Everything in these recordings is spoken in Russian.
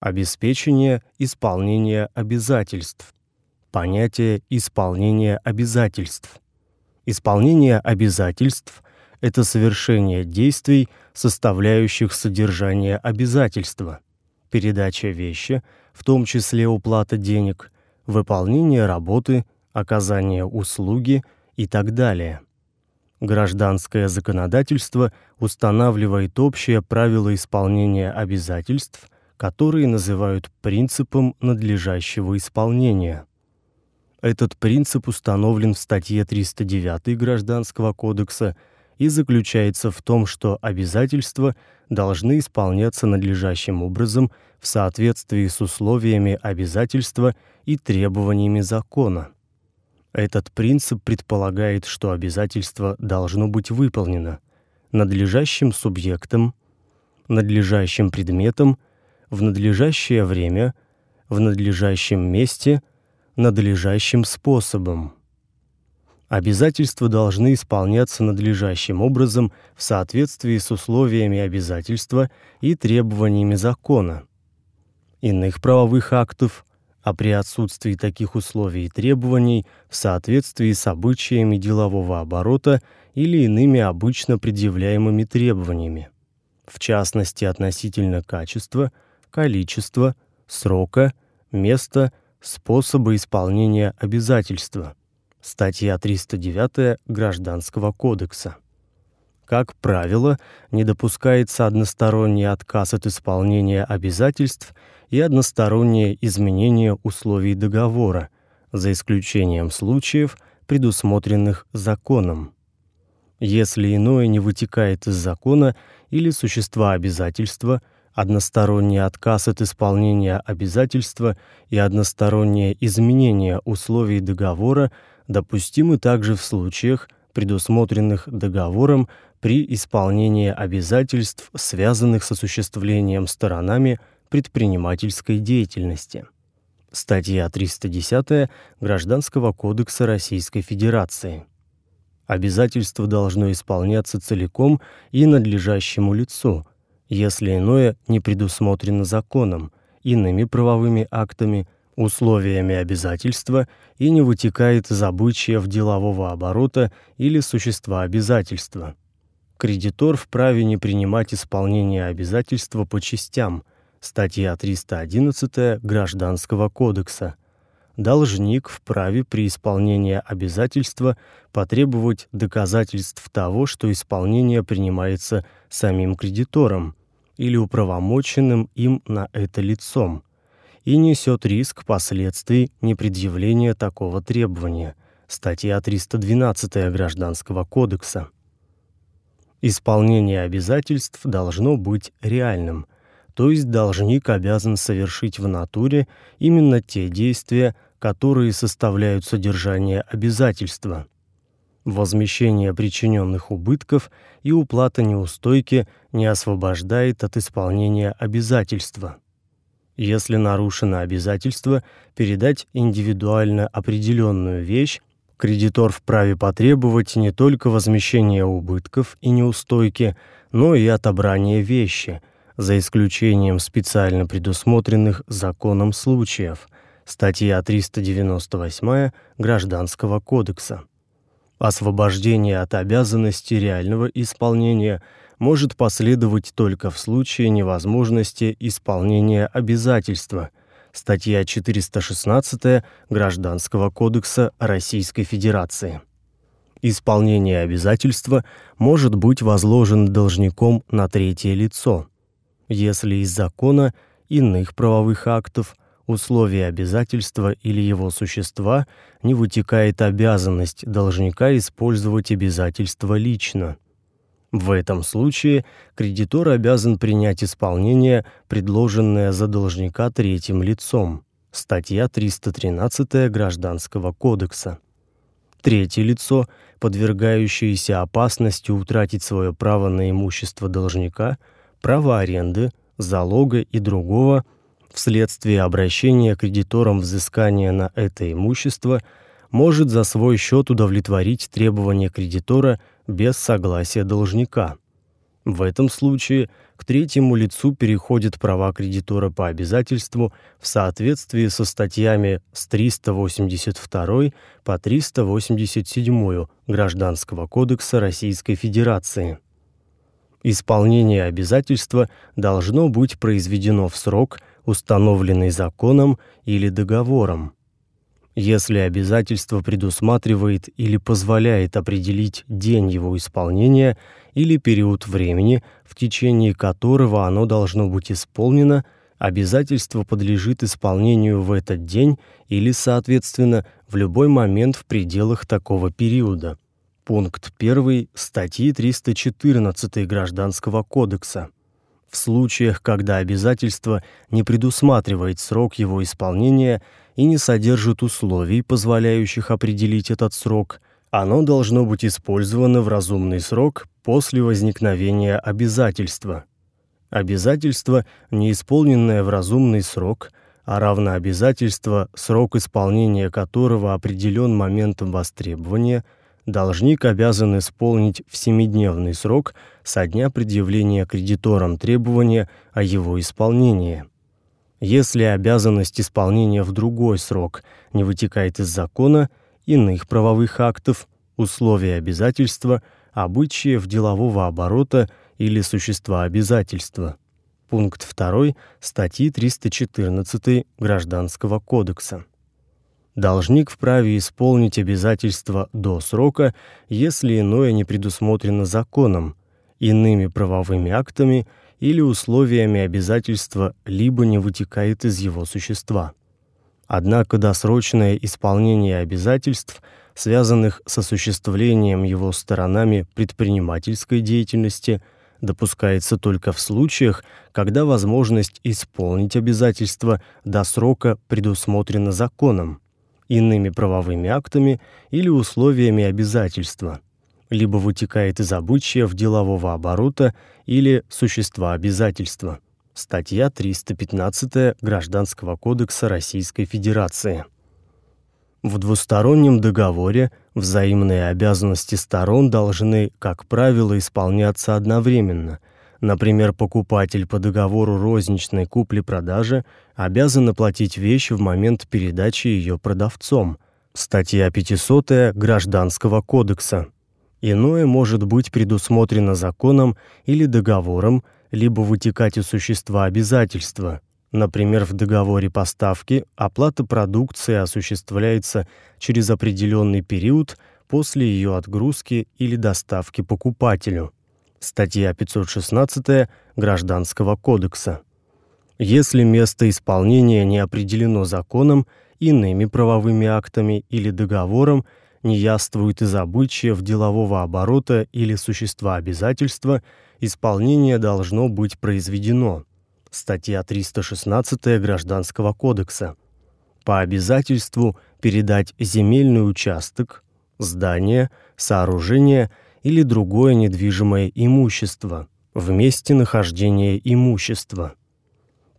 Обеспечение исполнения обязательств. Понятие исполнения обязательств. Исполнение обязательств – это совершение действий, составляющих содержание обязательства. Передача вещи, в том числе уплата денег, выполнение работы, оказание услуги и так далее. Гражданское законодательство устанавливает общие правила исполнения обязательств, которые называют принципом надлежащего исполнения. Этот принцип установлен в статье 309 Гражданского кодекса и заключается в том, что обязательства должны исполняться надлежащим образом в соответствии с условиями обязательства и требованиями закона. Этот принцип предполагает, что обязательство должно быть выполнено надлежащим субъектом, надлежащим предметом, в надлежащее время, в надлежащем месте, надлежащим способом. Обязательства должны исполняться надлежащим образом в соответствии с условиями обязательства и требованиями закона. Иных правовых актов а при отсутствии таких условий и требований в соответствии с обычаями делового оборота или иными обычно предъявляемыми требованиями, в частности относительно качества, количества, срока, места, способа исполнения обязательства. Статья 309 Гражданского кодекса. Как правило, не допускается односторонний отказ от исполнения обязательств и одностороннее изменение условий договора, за исключением случаев, предусмотренных законом. Если иное не вытекает из закона или существа обязательства, односторонний отказ от исполнения обязательства и одностороннее изменение условий договора допустимы также в случаях, предусмотренных договором при исполнении обязательств, связанных с осуществлением сторонами предпринимательской деятельности. Статья 310 Гражданского кодекса Российской Федерации. Обязательство должно исполняться целиком и надлежащему лицу, если иное не предусмотрено законом, иными правовыми актами, условиями обязательства и не вытекает из обычаев делового оборота или существа обязательства. Кредитор вправе не принимать исполнение обязательства по частям. Статья 311 Гражданского кодекса. Должник вправе при исполнении обязательства потребовать доказательств того, что исполнение принимается самим кредитором или управомоченным им на это лицом и несет риск последствий непредъявления такого требования. Статья 312 Гражданского кодекса. Исполнение обязательств должно быть реальным, то есть должник обязан совершить в натуре именно те действия, которые составляют содержание обязательства. Возмещение причиненных убытков и уплата неустойки не освобождает от исполнения обязательства. Если нарушено обязательство передать индивидуально определенную вещь Кредитор вправе потребовать не только возмещения убытков и неустойки, но и отобрания вещи, за исключением специально предусмотренных законом случаев. Статья 398 Гражданского кодекса. Освобождение от обязанности реального исполнения может последовать только в случае невозможности исполнения обязательства – статья 416 Гражданского кодекса Российской Федерации. Исполнение обязательства может быть возложено должником на третье лицо, если из закона, иных правовых актов, условий обязательства или его существа не вытекает обязанность должника использовать обязательство лично – в этом случае кредитор обязан принять исполнение, предложенное за должника третьим лицом. Статья 313 Гражданского кодекса. Третье лицо, подвергающееся опасности утратить свое право на имущество должника, право аренды, залога и другого вследствие обращения кредитором взыскания на это имущество, может за свой счет удовлетворить требования кредитора без согласия должника. В этом случае к третьему лицу переходят права кредитора по обязательству в соответствии со статьями с 382 по 387 Гражданского кодекса Российской Федерации. Исполнение обязательства должно быть произведено в срок, установленный законом или договором. Если обязательство предусматривает или позволяет определить день его исполнения или период времени, в течение которого оно должно быть исполнено, обязательство подлежит исполнению в этот день или, соответственно, в любой момент в пределах такого периода. Пункт 1 статьи 314 Гражданского кодекса. В случаях, когда обязательство не предусматривает срок его исполнения и не содержит условий, позволяющих определить этот срок, оно должно быть использовано в разумный срок после возникновения обязательства. Обязательство, не исполненное в разумный срок, а равно обязательство, срок исполнения которого определен моментом востребования, должник обязан исполнить в семидневный срок со дня предъявления кредиторам требования о его исполнении. Если обязанность исполнения в другой срок не вытекает из закона, иных правовых актов, условия обязательства, обычаев делового оборота или существа обязательства. Пункт 2 статьи 314 Гражданского кодекса. Должник вправе исполнить обязательства до срока, если иное не предусмотрено законом, иными правовыми актами или условиями обязательства, либо не вытекает из его существа. Однако досрочное исполнение обязательств, связанных с осуществлением его сторонами предпринимательской деятельности, допускается только в случаях, когда возможность исполнить обязательства до срока предусмотрена законом, иными правовыми актами или условиями обязательства, либо вытекает из обычаев делового оборота или существа обязательства. Статья 315 Гражданского кодекса Российской Федерации. В двустороннем договоре взаимные обязанности сторон должны, как правило, исполняться одновременно. Например, покупатель по договору розничной купли-продажи обязан оплатить вещь в момент передачи ее продавцом. Статья 500 Гражданского кодекса. Иное может быть предусмотрено законом или договором, либо вытекать из существа обязательства. Например, в договоре поставки оплата продукции осуществляется через определенный период после ее отгрузки или доставки покупателю. Статья 516 Гражданского кодекса. Если место исполнения не определено законом, иными правовыми актами или договором, не яствует из обычаев делового оборота или существа обязательства, исполнение должно быть произведено. Статья 316 Гражданского кодекса. По обязательству передать земельный участок, здание, сооружение или другое недвижимое имущество в месте нахождения имущества.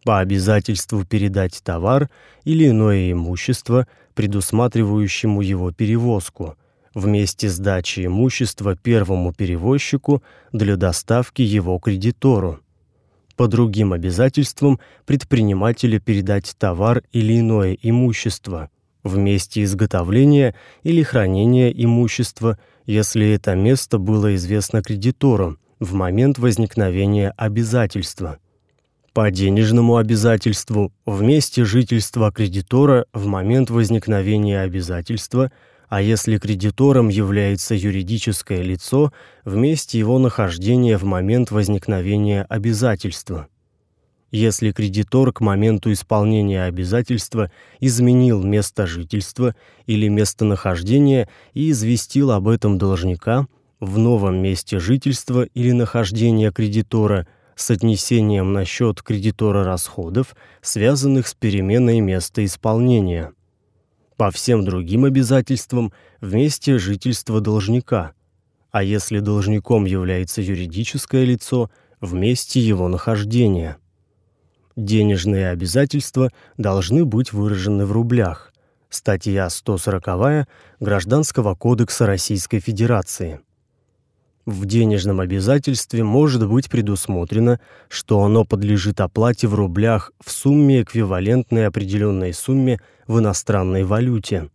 По обязательству передать товар или иное имущество, предусматривающему его перевозку, вместе с сдачей имущества первому перевозчику для доставки его кредитору. По другим обязательствам предпринимателя передать товар или иное имущество в месте изготовления или хранения имущества, если это место было известно кредитору в момент возникновения обязательства. По денежному обязательству в месте жительства кредитора в момент возникновения обязательства – а если кредитором является юридическое лицо, в месте его нахождения в момент возникновения обязательства. Если кредитор к моменту исполнения обязательства изменил место жительства или местонахождения и известил об этом должника в новом месте жительства или нахождения кредитора с отнесением на счет кредитора расходов, связанных с переменой места исполнения по всем другим обязательствам в месте жительства должника, а если должником является юридическое лицо, в месте его нахождения. Денежные обязательства должны быть выражены в рублях. Статья 140 Гражданского кодекса Российской Федерации. В денежном обязательстве может быть предусмотрено, что оно подлежит оплате в рублях в сумме, эквивалентной определенной сумме в иностранной валюте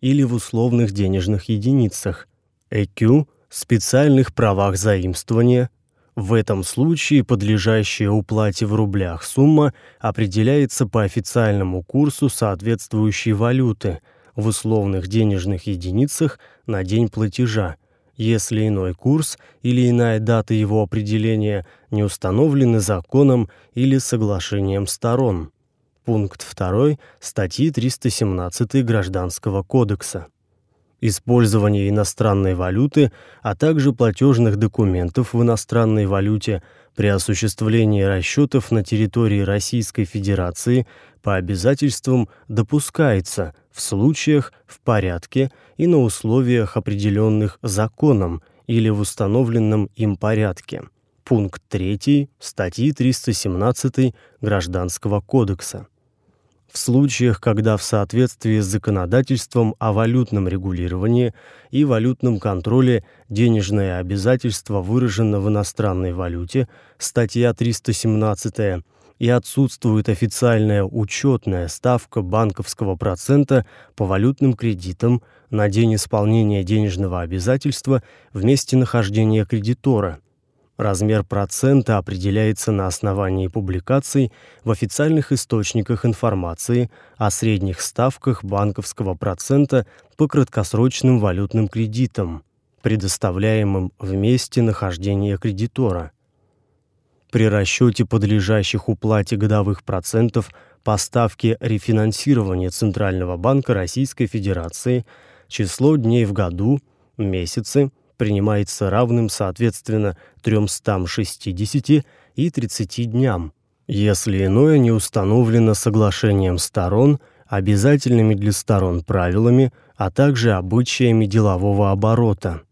или в условных денежных единицах, ЭКЮ, специальных правах заимствования. В этом случае подлежащая уплате в рублях сумма определяется по официальному курсу соответствующей валюты в условных денежных единицах на день платежа если иной курс или иная дата его определения не установлены законом или соглашением сторон. Пункт 2 статьи 317 Гражданского кодекса. Использование иностранной валюты, а также платежных документов в иностранной валюте при осуществлении расчетов на территории Российской Федерации по обязательствам допускается в случаях, в порядке и на условиях, определенных законом или в установленном им порядке. Пункт 3 статьи 317 Гражданского кодекса. В случаях, когда в соответствии с законодательством о валютном регулировании и валютном контроле денежное обязательство выражено в иностранной валюте, статья 317 и отсутствует официальная учетная ставка банковского процента по валютным кредитам на день исполнения денежного обязательства в месте нахождения кредитора. Размер процента определяется на основании публикаций в официальных источниках информации о средних ставках банковского процента по краткосрочным валютным кредитам, предоставляемым в месте нахождения кредитора. При расчете подлежащих уплате годовых процентов по ставке рефинансирования Центрального банка Российской Федерации число дней в году, месяцы принимается равным соответственно 360 и 30 дням, если иное не установлено соглашением сторон, обязательными для сторон правилами, а также обычаями делового оборота.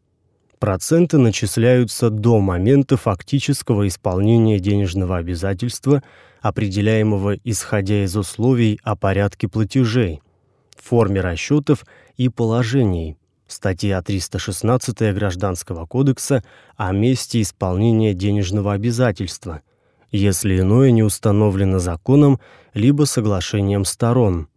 Проценты начисляются до момента фактического исполнения денежного обязательства, определяемого исходя из условий о порядке платежей, форме расчетов и положений. Статья 316 Гражданского кодекса о месте исполнения денежного обязательства, если иное не установлено законом либо соглашением сторон.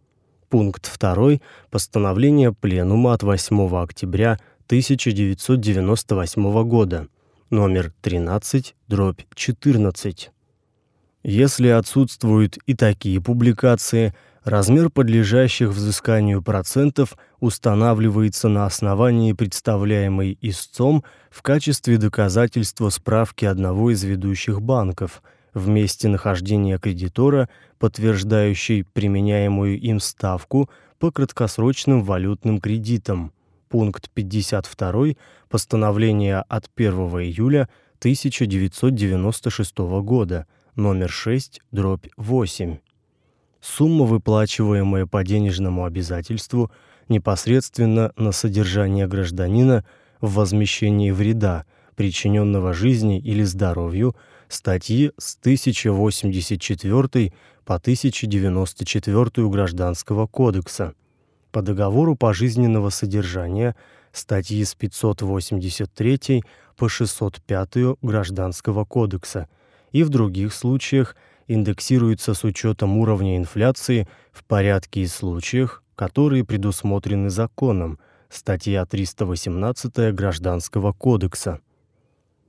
Пункт 2 постановления Пленума от 8 октября 1998 года, номер 13, дробь 14. Если отсутствуют и такие публикации, размер подлежащих взысканию процентов устанавливается на основании представляемой истцом в качестве доказательства справки одного из ведущих банков в месте нахождения кредитора, подтверждающей применяемую им ставку по краткосрочным валютным кредитам. Пункт 52 постановления от 1 июля 1996 года, номер 6, дробь 8. Сумма, выплачиваемая по денежному обязательству непосредственно на содержание гражданина в возмещении вреда, причиненного жизни или здоровью, статьи с 1084 по 1094 Гражданского кодекса. По договору пожизненного содержания статьи с 583 по 605 Гражданского кодекса. И в других случаях индексируется с учетом уровня инфляции в порядке и случаях, которые предусмотрены законом, статья 318 Гражданского кодекса.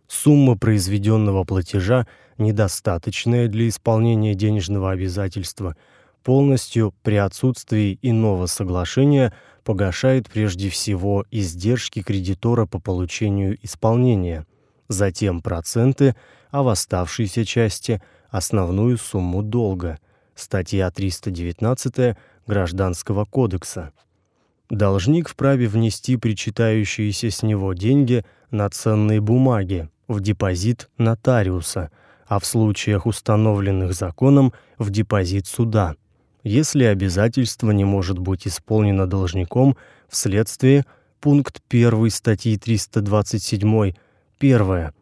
Сумма произведенного платежа, недостаточная для исполнения денежного обязательства – полностью при отсутствии иного соглашения погашает прежде всего издержки кредитора по получению исполнения, затем проценты, а в оставшейся части основную сумму долга. Статья 319 Гражданского кодекса. Должник вправе внести причитающиеся с него деньги на ценные бумаги в депозит нотариуса, а в случаях, установленных законом, в депозит суда если обязательство не может быть исполнено должником вследствие пункт 1 статьи 327 первое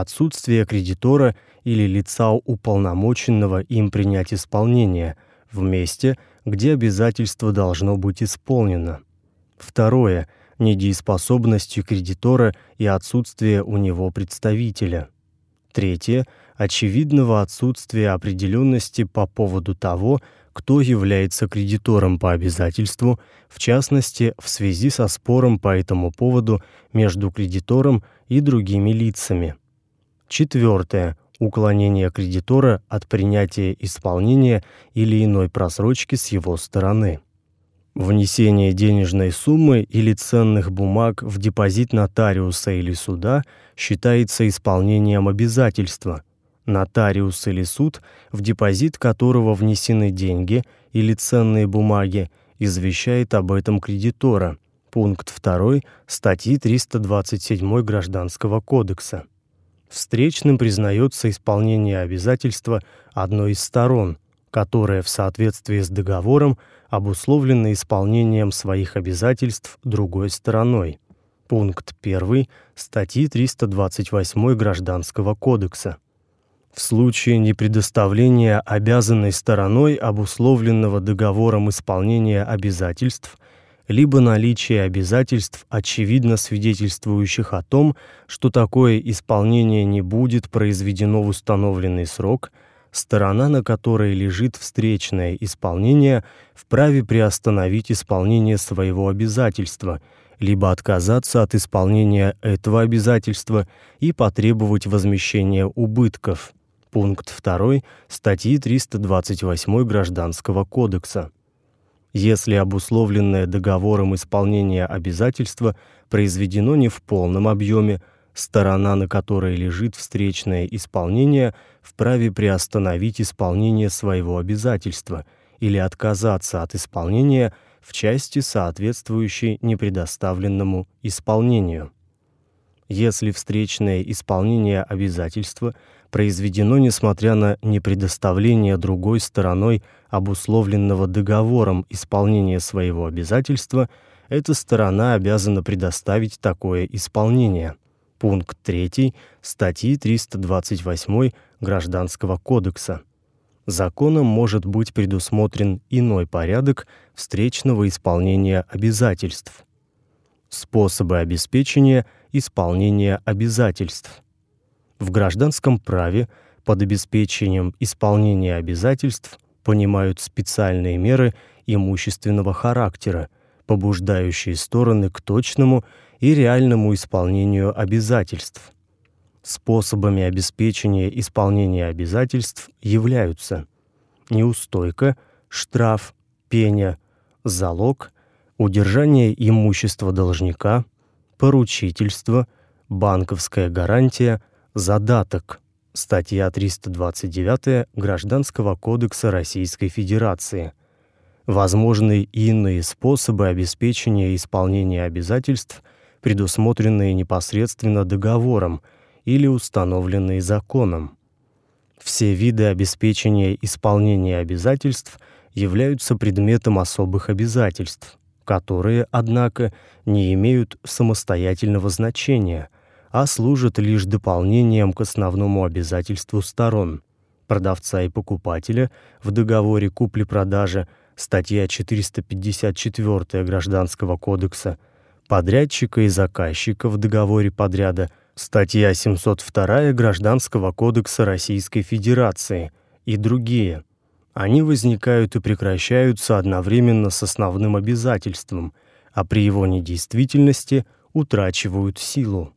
отсутствие кредитора или лица уполномоченного им принять исполнение в месте, где обязательство должно быть исполнено. Второе недееспособностью кредитора и отсутствие у него представителя. Третье очевидного отсутствия определенности по поводу того, кто является кредитором по обязательству, в частности, в связи со спором по этому поводу между кредитором и другими лицами. Четвертое уклонение кредитора от принятия исполнения или иной просрочки с его стороны. Внесение денежной суммы или ценных бумаг в депозит нотариуса или суда считается исполнением обязательства. Нотариус или суд, в депозит которого внесены деньги или ценные бумаги, извещает об этом кредитора. Пункт 2 статьи 327 Гражданского кодекса. Встречным признается исполнение обязательства одной из сторон, которая в соответствии с договором обусловлена исполнением своих обязательств другой стороной. Пункт 1 статьи 328 Гражданского кодекса. В случае непредоставления обязанной стороной обусловленного договором исполнения обязательств либо наличие обязательств, очевидно свидетельствующих о том, что такое исполнение не будет произведено в установленный срок, сторона, на которой лежит встречное исполнение, вправе приостановить исполнение своего обязательства, либо отказаться от исполнения этого обязательства и потребовать возмещения убытков. Пункт 2 статьи 328 Гражданского кодекса если обусловленное договором исполнение обязательства произведено не в полном объеме, сторона, на которой лежит встречное исполнение, вправе приостановить исполнение своего обязательства или отказаться от исполнения в части, соответствующей непредоставленному исполнению. Если встречное исполнение обязательства произведено несмотря на непредоставление другой стороной обусловленного договором исполнения своего обязательства, эта сторона обязана предоставить такое исполнение. Пункт 3 статьи 328 Гражданского кодекса. Законом может быть предусмотрен иной порядок встречного исполнения обязательств. Способы обеспечения исполнения обязательств. В гражданском праве под обеспечением исполнения обязательств понимают специальные меры имущественного характера, побуждающие стороны к точному и реальному исполнению обязательств. Способами обеспечения исполнения обязательств являются неустойка, штраф, пеня, залог, удержание имущества должника, поручительство, банковская гарантия – Задаток. Статья 329 Гражданского кодекса Российской Федерации. Возможны иные способы обеспечения исполнения обязательств, предусмотренные непосредственно договором или установленные законом. Все виды обеспечения исполнения обязательств являются предметом особых обязательств, которые, однако, не имеют самостоятельного значения – а служит лишь дополнением к основному обязательству сторон продавца и покупателя в договоре купли-продажи, статья 454 Гражданского кодекса, подрядчика и заказчика в договоре подряда, статья 702 Гражданского кодекса Российской Федерации и другие. Они возникают и прекращаются одновременно с основным обязательством, а при его недействительности утрачивают силу.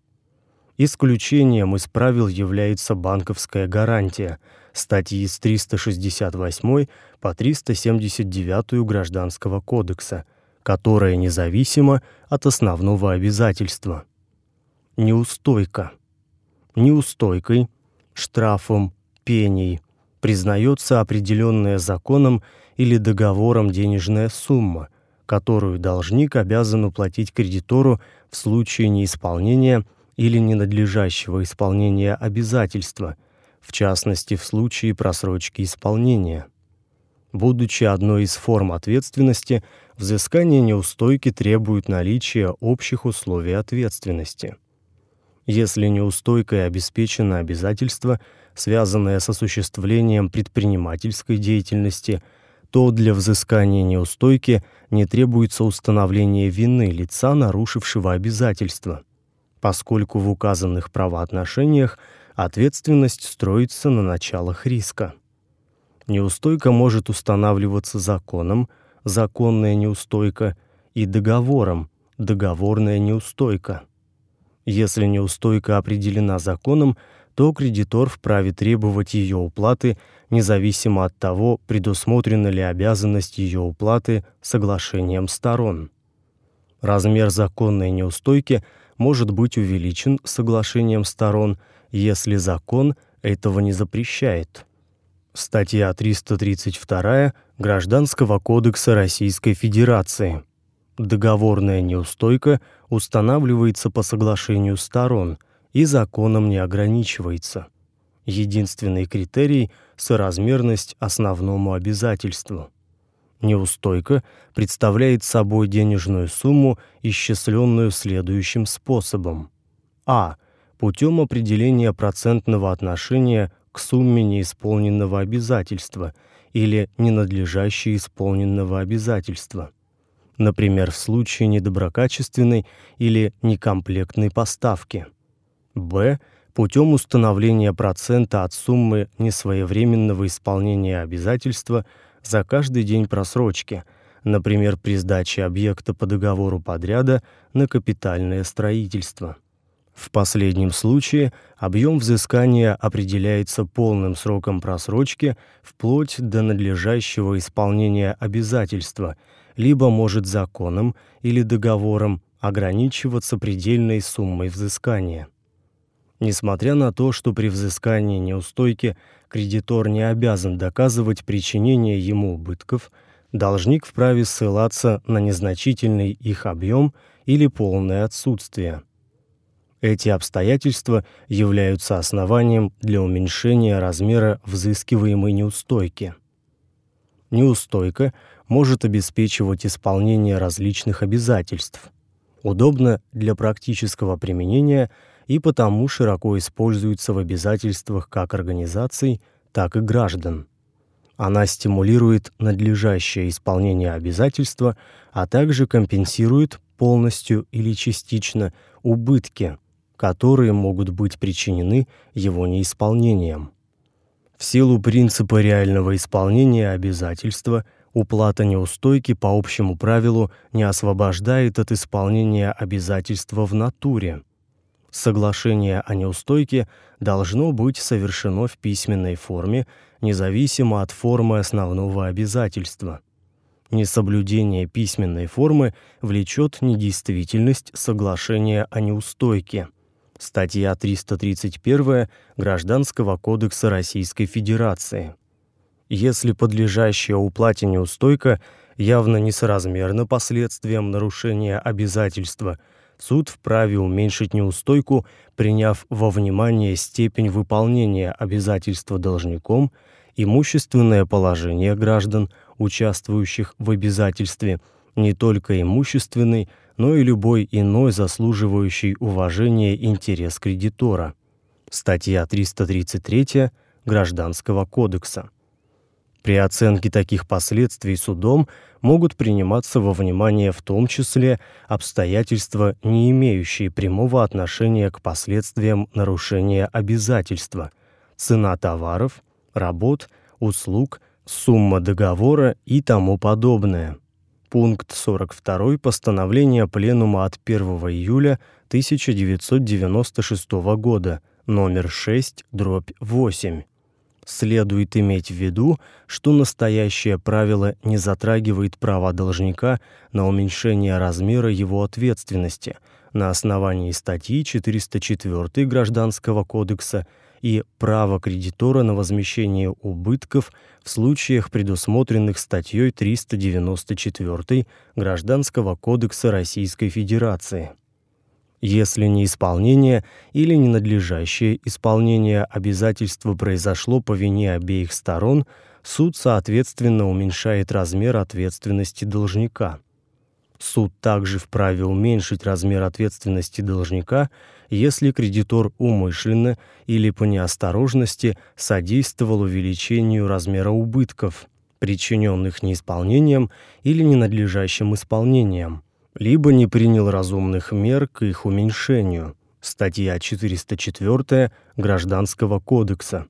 Исключением из правил является банковская гарантия, статьи с 368 по 379 Гражданского кодекса, которая независима от основного обязательства. Неустойка. Неустойкой, штрафом, пеней признается определенная законом или договором денежная сумма, которую должник обязан уплатить кредитору в случае неисполнения или ненадлежащего исполнения обязательства, в частности в случае просрочки исполнения. Будучи одной из форм ответственности, взыскание неустойки требует наличия общих условий ответственности. Если неустойкой обеспечено обязательство, связанное с осуществлением предпринимательской деятельности, то для взыскания неустойки не требуется установление вины лица, нарушившего обязательство, поскольку в указанных правоотношениях ответственность строится на началах риска. Неустойка может устанавливаться законом, законная неустойка, и договором, договорная неустойка. Если неустойка определена законом, то кредитор вправе требовать ее уплаты независимо от того, предусмотрена ли обязанность ее уплаты соглашением сторон. Размер законной неустойки может быть увеличен соглашением сторон, если закон этого не запрещает. Статья 332 Гражданского кодекса Российской Федерации. Договорная неустойка устанавливается по соглашению сторон и законом не ограничивается. Единственный критерий соразмерность основному обязательству. Неустойка представляет собой денежную сумму, исчисленную следующим способом: а. путем определения процентного отношения к сумме неисполненного обязательства или ненадлежащей исполненного обязательства например, в случае недоброкачественной или некомплектной поставки. Б. Путем установления процента от суммы несвоевременного исполнения обязательства за каждый день просрочки, например, при сдаче объекта по договору подряда на капитальное строительство. В последнем случае объем взыскания определяется полным сроком просрочки вплоть до надлежащего исполнения обязательства – либо может законом или договором ограничиваться предельной суммой взыскания. Несмотря на то, что при взыскании неустойки кредитор не обязан доказывать причинение ему убытков, должник вправе ссылаться на незначительный их объем или полное отсутствие. Эти обстоятельства являются основанием для уменьшения размера взыскиваемой неустойки. Неустойка может обеспечивать исполнение различных обязательств. Удобно для практического применения и потому широко используется в обязательствах как организаций, так и граждан. Она стимулирует надлежащее исполнение обязательства, а также компенсирует полностью или частично убытки, которые могут быть причинены его неисполнением. В силу принципа реального исполнения обязательства – Уплата неустойки по общему правилу не освобождает от исполнения обязательства в натуре. Соглашение о неустойке должно быть совершено в письменной форме, независимо от формы основного обязательства. Несоблюдение письменной формы влечет недействительность соглашения о неустойке. Статья 331 Гражданского кодекса Российской Федерации если подлежащая уплате неустойка явно несоразмерна последствиям нарушения обязательства, суд вправе уменьшить неустойку, приняв во внимание степень выполнения обязательства должником, имущественное положение граждан, участвующих в обязательстве, не только имущественный, но и любой иной заслуживающий уважения интерес кредитора. Статья 333 Гражданского кодекса. При оценке таких последствий судом могут приниматься во внимание в том числе обстоятельства, не имеющие прямого отношения к последствиям нарушения обязательства: цена товаров, работ, услуг, сумма договора и тому подобное. Пункт 42 постановления Пленума от 1 июля 1996 года, номер 6/8 следует иметь в виду, что настоящее правило не затрагивает права должника на уменьшение размера его ответственности на основании статьи 404 Гражданского кодекса и право кредитора на возмещение убытков в случаях, предусмотренных статьей 394 Гражданского кодекса Российской Федерации. Если неисполнение или ненадлежащее исполнение обязательства произошло по вине обеих сторон, суд соответственно уменьшает размер ответственности должника. Суд также вправе уменьшить размер ответственности должника, если кредитор умышленно или по неосторожности содействовал увеличению размера убытков, причиненных неисполнением или ненадлежащим исполнением, либо не принял разумных мер к их уменьшению. Статья 404 Гражданского кодекса.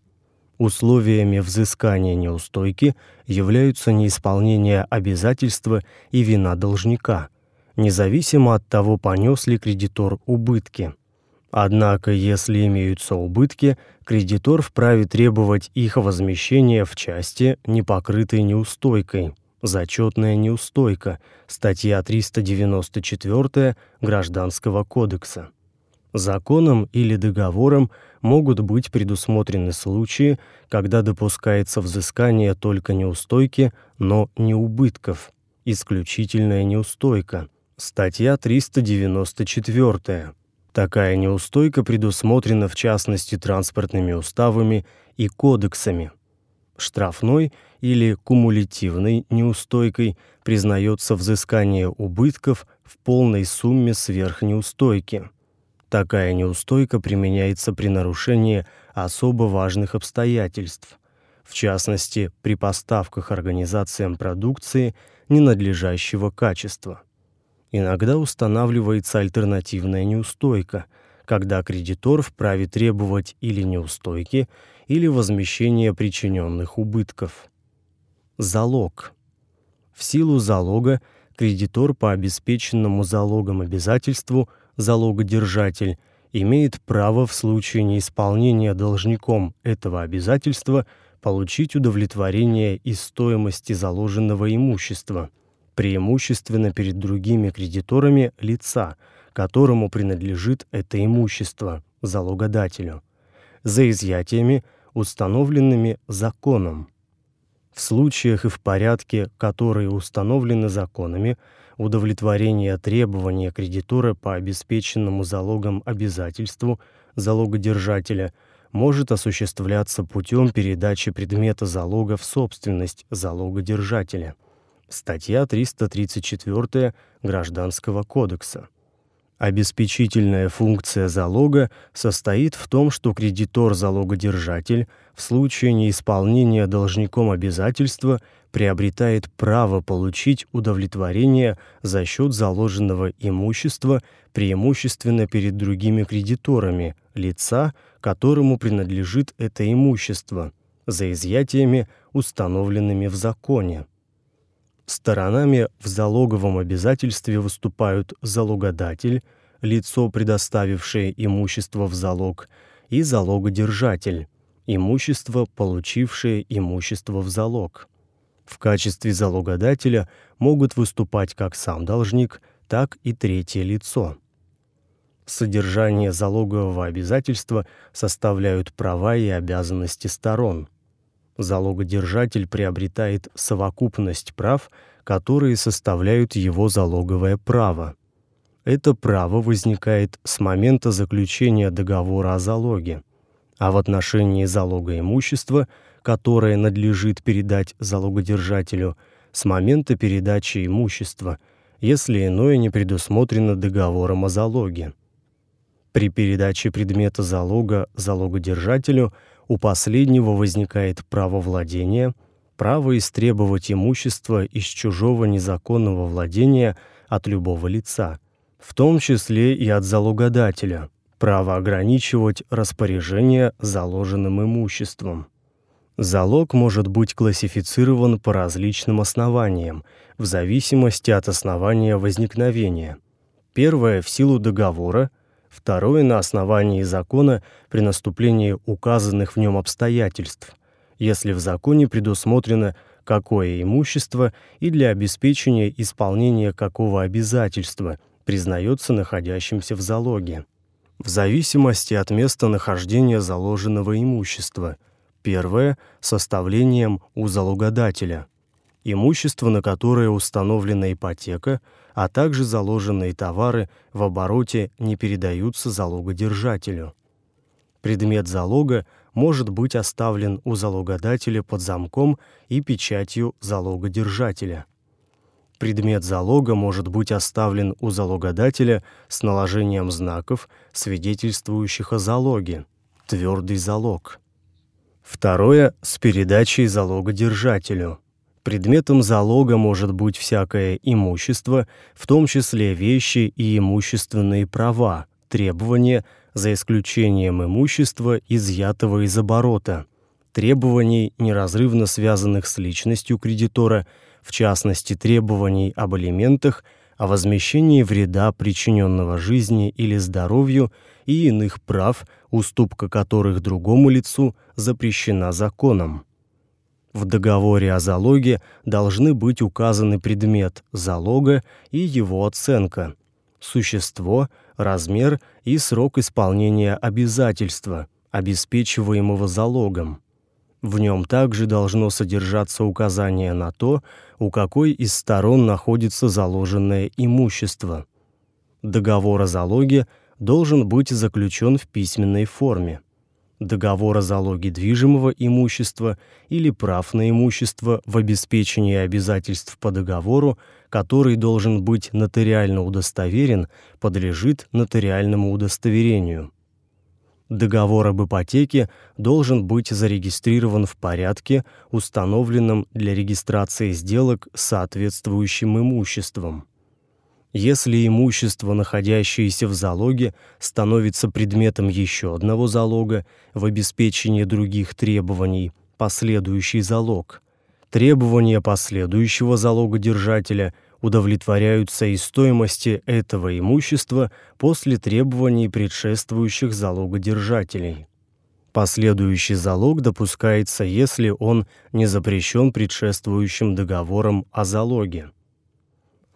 Условиями взыскания неустойки являются неисполнение обязательства и вина должника, независимо от того, понес ли кредитор убытки. Однако, если имеются убытки, кредитор вправе требовать их возмещения в части, не покрытой неустойкой. Зачетная неустойка. Статья 394 Гражданского кодекса. Законом или договором могут быть предусмотрены случаи, когда допускается взыскание только неустойки, но не убытков. Исключительная неустойка. Статья 394. Такая неустойка предусмотрена в частности транспортными уставами и кодексами. Штрафной или кумулятивной неустойкой признается взыскание убытков в полной сумме сверх неустойки. Такая неустойка применяется при нарушении особо важных обстоятельств, в частности, при поставках организациям продукции ненадлежащего качества. Иногда устанавливается альтернативная неустойка, когда кредитор вправе требовать или неустойки, или возмещения причиненных убытков. Залог. В силу залога кредитор по обеспеченному залогом обязательству залогодержатель имеет право в случае неисполнения должником этого обязательства получить удовлетворение из стоимости заложенного имущества, преимущественно перед другими кредиторами лица, которому принадлежит это имущество, залогодателю, за изъятиями, установленными законом. В случаях и в порядке, которые установлены законами, удовлетворение требования кредитора по обеспеченному залогом обязательству залогодержателя может осуществляться путем передачи предмета залога в собственность залогодержателя. Статья 334 Гражданского кодекса. Обеспечительная функция залога состоит в том, что кредитор-залогодержатель в случае неисполнения должником обязательства приобретает право получить удовлетворение за счет заложенного имущества преимущественно перед другими кредиторами лица, которому принадлежит это имущество, за изъятиями, установленными в законе. Сторонами в залоговом обязательстве выступают залогодатель, лицо, предоставившее имущество в залог, и залогодержатель, имущество, получившее имущество в залог. В качестве залогодателя могут выступать как сам должник, так и третье лицо. Содержание залогового обязательства составляют права и обязанности сторон – залогодержатель приобретает совокупность прав, которые составляют его залоговое право. Это право возникает с момента заключения договора о залоге, а в отношении залога имущества, которое надлежит передать залогодержателю, с момента передачи имущества, если иное не предусмотрено договором о залоге. При передаче предмета залога залогодержателю – у последнего возникает право владения, право истребовать имущество из чужого незаконного владения от любого лица, в том числе и от залогодателя, право ограничивать распоряжение заложенным имуществом. Залог может быть классифицирован по различным основаниям, в зависимости от основания возникновения. Первое в силу договора, второе на основании закона при наступлении указанных в нем обстоятельств, если в законе предусмотрено какое имущество и для обеспечения исполнения какого обязательства признается находящимся в залоге. В зависимости от места нахождения заложенного имущества. Первое составлением у залогодателя. Имущество, на которое установлена ипотека, а также заложенные товары в обороте не передаются залогодержателю. Предмет залога может быть оставлен у залогодателя под замком и печатью залогодержателя. Предмет залога может быть оставлен у залогодателя с наложением знаков, свидетельствующих о залоге. Твердый залог. Второе с передачей залогодержателю. Предметом залога может быть всякое имущество, в том числе вещи и имущественные права, требования, за исключением имущества, изъятого из оборота, требований, неразрывно связанных с личностью кредитора, в частности, требований об алиментах, о возмещении вреда, причиненного жизни или здоровью, и иных прав, уступка которых другому лицу запрещена законом. В договоре о залоге должны быть указаны предмет залога и его оценка, существо, размер и срок исполнения обязательства, обеспечиваемого залогом. В нем также должно содержаться указание на то, у какой из сторон находится заложенное имущество. Договор о залоге должен быть заключен в письменной форме договор о залоге движимого имущества или прав на имущество в обеспечении обязательств по договору, который должен быть нотариально удостоверен, подлежит нотариальному удостоверению. Договор об ипотеке должен быть зарегистрирован в порядке, установленном для регистрации сделок с соответствующим имуществом. Если имущество, находящееся в залоге, становится предметом еще одного залога в обеспечении других требований, последующий залог. Требования последующего залогодержателя удовлетворяются из стоимости этого имущества после требований предшествующих залогодержателей. Последующий залог допускается, если он не запрещен предшествующим договором о залоге.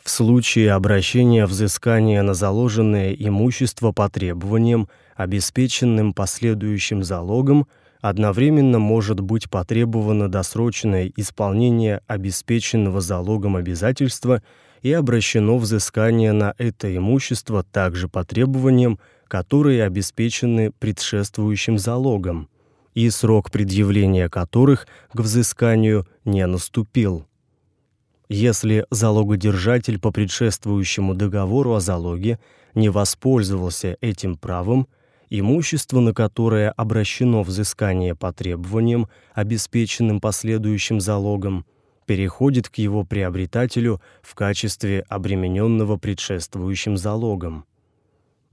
В случае обращения взыскания на заложенное имущество по требованиям, обеспеченным последующим залогом, одновременно может быть потребовано досрочное исполнение обеспеченного залогом обязательства и обращено взыскание на это имущество также по требованиям, которые обеспечены предшествующим залогом, и срок предъявления которых к взысканию не наступил. Если залогодержатель по предшествующему договору о залоге не воспользовался этим правом, имущество, на которое обращено взыскание по требованиям, обеспеченным последующим залогом, переходит к его приобретателю в качестве обремененного предшествующим залогом.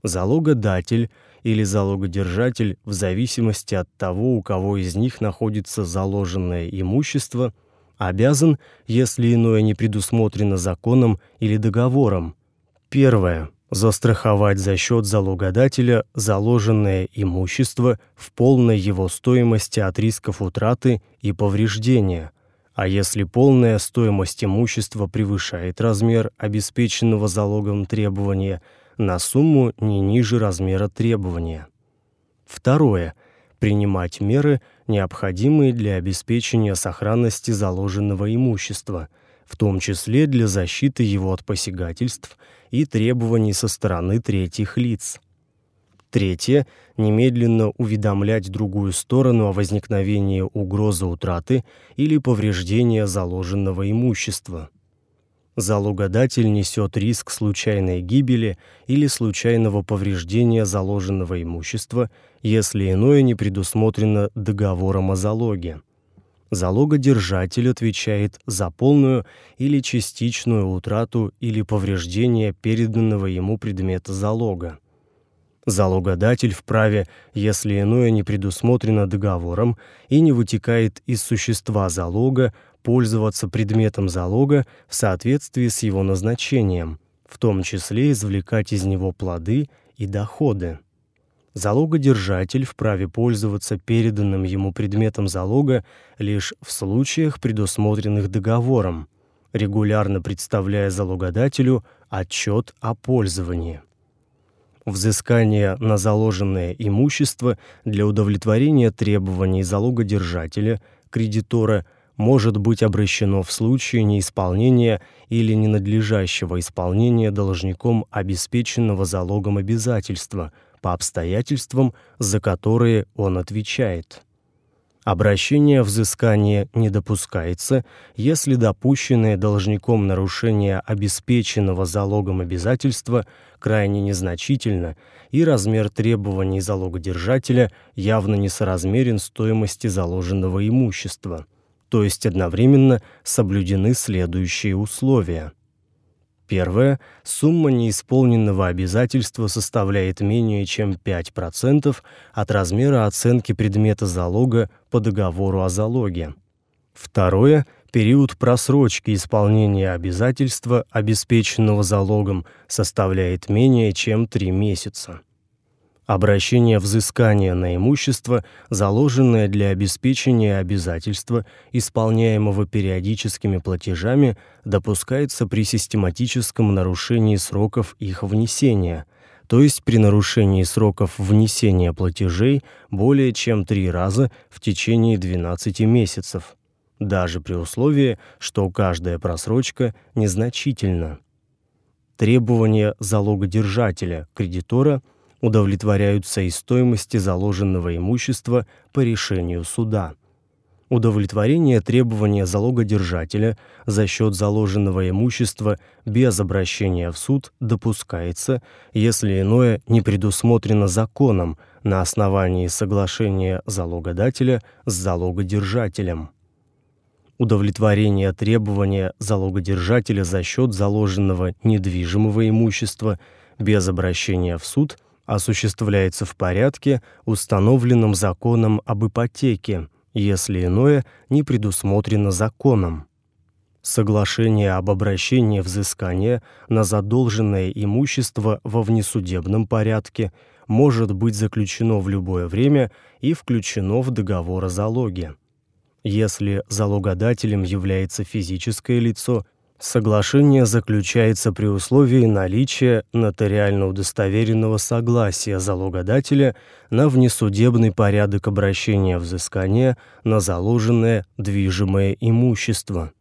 Залогодатель или залогодержатель в зависимости от того, у кого из них находится заложенное имущество – обязан, если иное не предусмотрено законом или договором. Первое застраховать за счет залогодателя заложенное имущество в полной его стоимости от рисков утраты и повреждения. А если полная стоимость имущества превышает размер обеспеченного залогом требования, на сумму не ниже размера требования. Второе принимать меры, необходимые для обеспечения сохранности заложенного имущества, в том числе для защиты его от посягательств и требований со стороны третьих лиц. Третье немедленно уведомлять другую сторону о возникновении угрозы утраты или повреждения заложенного имущества. Залогодатель несет риск случайной гибели или случайного повреждения заложенного имущества, если иное не предусмотрено договором о залоге. Залогодержатель отвечает за полную или частичную утрату или повреждение переданного ему предмета залога. Залогодатель вправе, если иное не предусмотрено договором и не вытекает из существа залога, пользоваться предметом залога в соответствии с его назначением, в том числе извлекать из него плоды и доходы. Залогодержатель вправе пользоваться переданным ему предметом залога лишь в случаях, предусмотренных договором, регулярно представляя залогодателю отчет о пользовании. Взыскание на заложенное имущество для удовлетворения требований залогодержателя, кредитора – может быть обращено в случае неисполнения или ненадлежащего исполнения должником обеспеченного залогом обязательства по обстоятельствам, за которые он отвечает. Обращение взыскания не допускается, если допущенное должником нарушение обеспеченного залогом обязательства крайне незначительно и размер требований залогодержателя явно несоразмерен стоимости заложенного имущества – то есть одновременно соблюдены следующие условия. Первое. Сумма неисполненного обязательства составляет менее чем 5% от размера оценки предмета залога по договору о залоге. Второе. Период просрочки исполнения обязательства, обеспеченного залогом, составляет менее чем 3 месяца. Обращение взыскания на имущество, заложенное для обеспечения обязательства, исполняемого периодическими платежами, допускается при систематическом нарушении сроков их внесения, то есть при нарушении сроков внесения платежей более чем три раза в течение 12 месяцев, даже при условии, что каждая просрочка незначительна. Требования залогодержателя, кредитора – удовлетворяются из стоимости заложенного имущества по решению суда. Удовлетворение требования залогодержателя за счет заложенного имущества без обращения в суд допускается, если иное не предусмотрено законом на основании соглашения залогодателя с залогодержателем. Удовлетворение требования залогодержателя за счет заложенного недвижимого имущества без обращения в суд – осуществляется в порядке, установленном законом об ипотеке, если иное не предусмотрено законом. Соглашение об обращении взыскания на задолженное имущество во внесудебном порядке может быть заключено в любое время и включено в договор о залоге. Если залогодателем является физическое лицо Соглашение заключается при условии наличия нотариально удостоверенного согласия залогодателя на внесудебный порядок обращения взыскания на заложенное движимое имущество.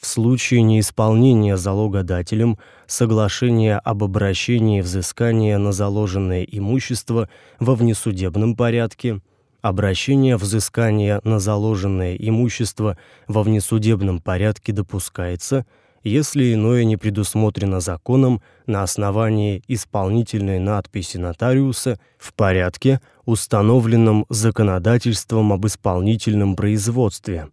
В случае неисполнения залогодателем соглашения об обращении взыскания на заложенное имущество во внесудебном порядке – Обращение взыскания на заложенное имущество во внесудебном порядке допускается, если иное не предусмотрено законом на основании исполнительной надписи нотариуса в порядке, установленном законодательством об исполнительном производстве.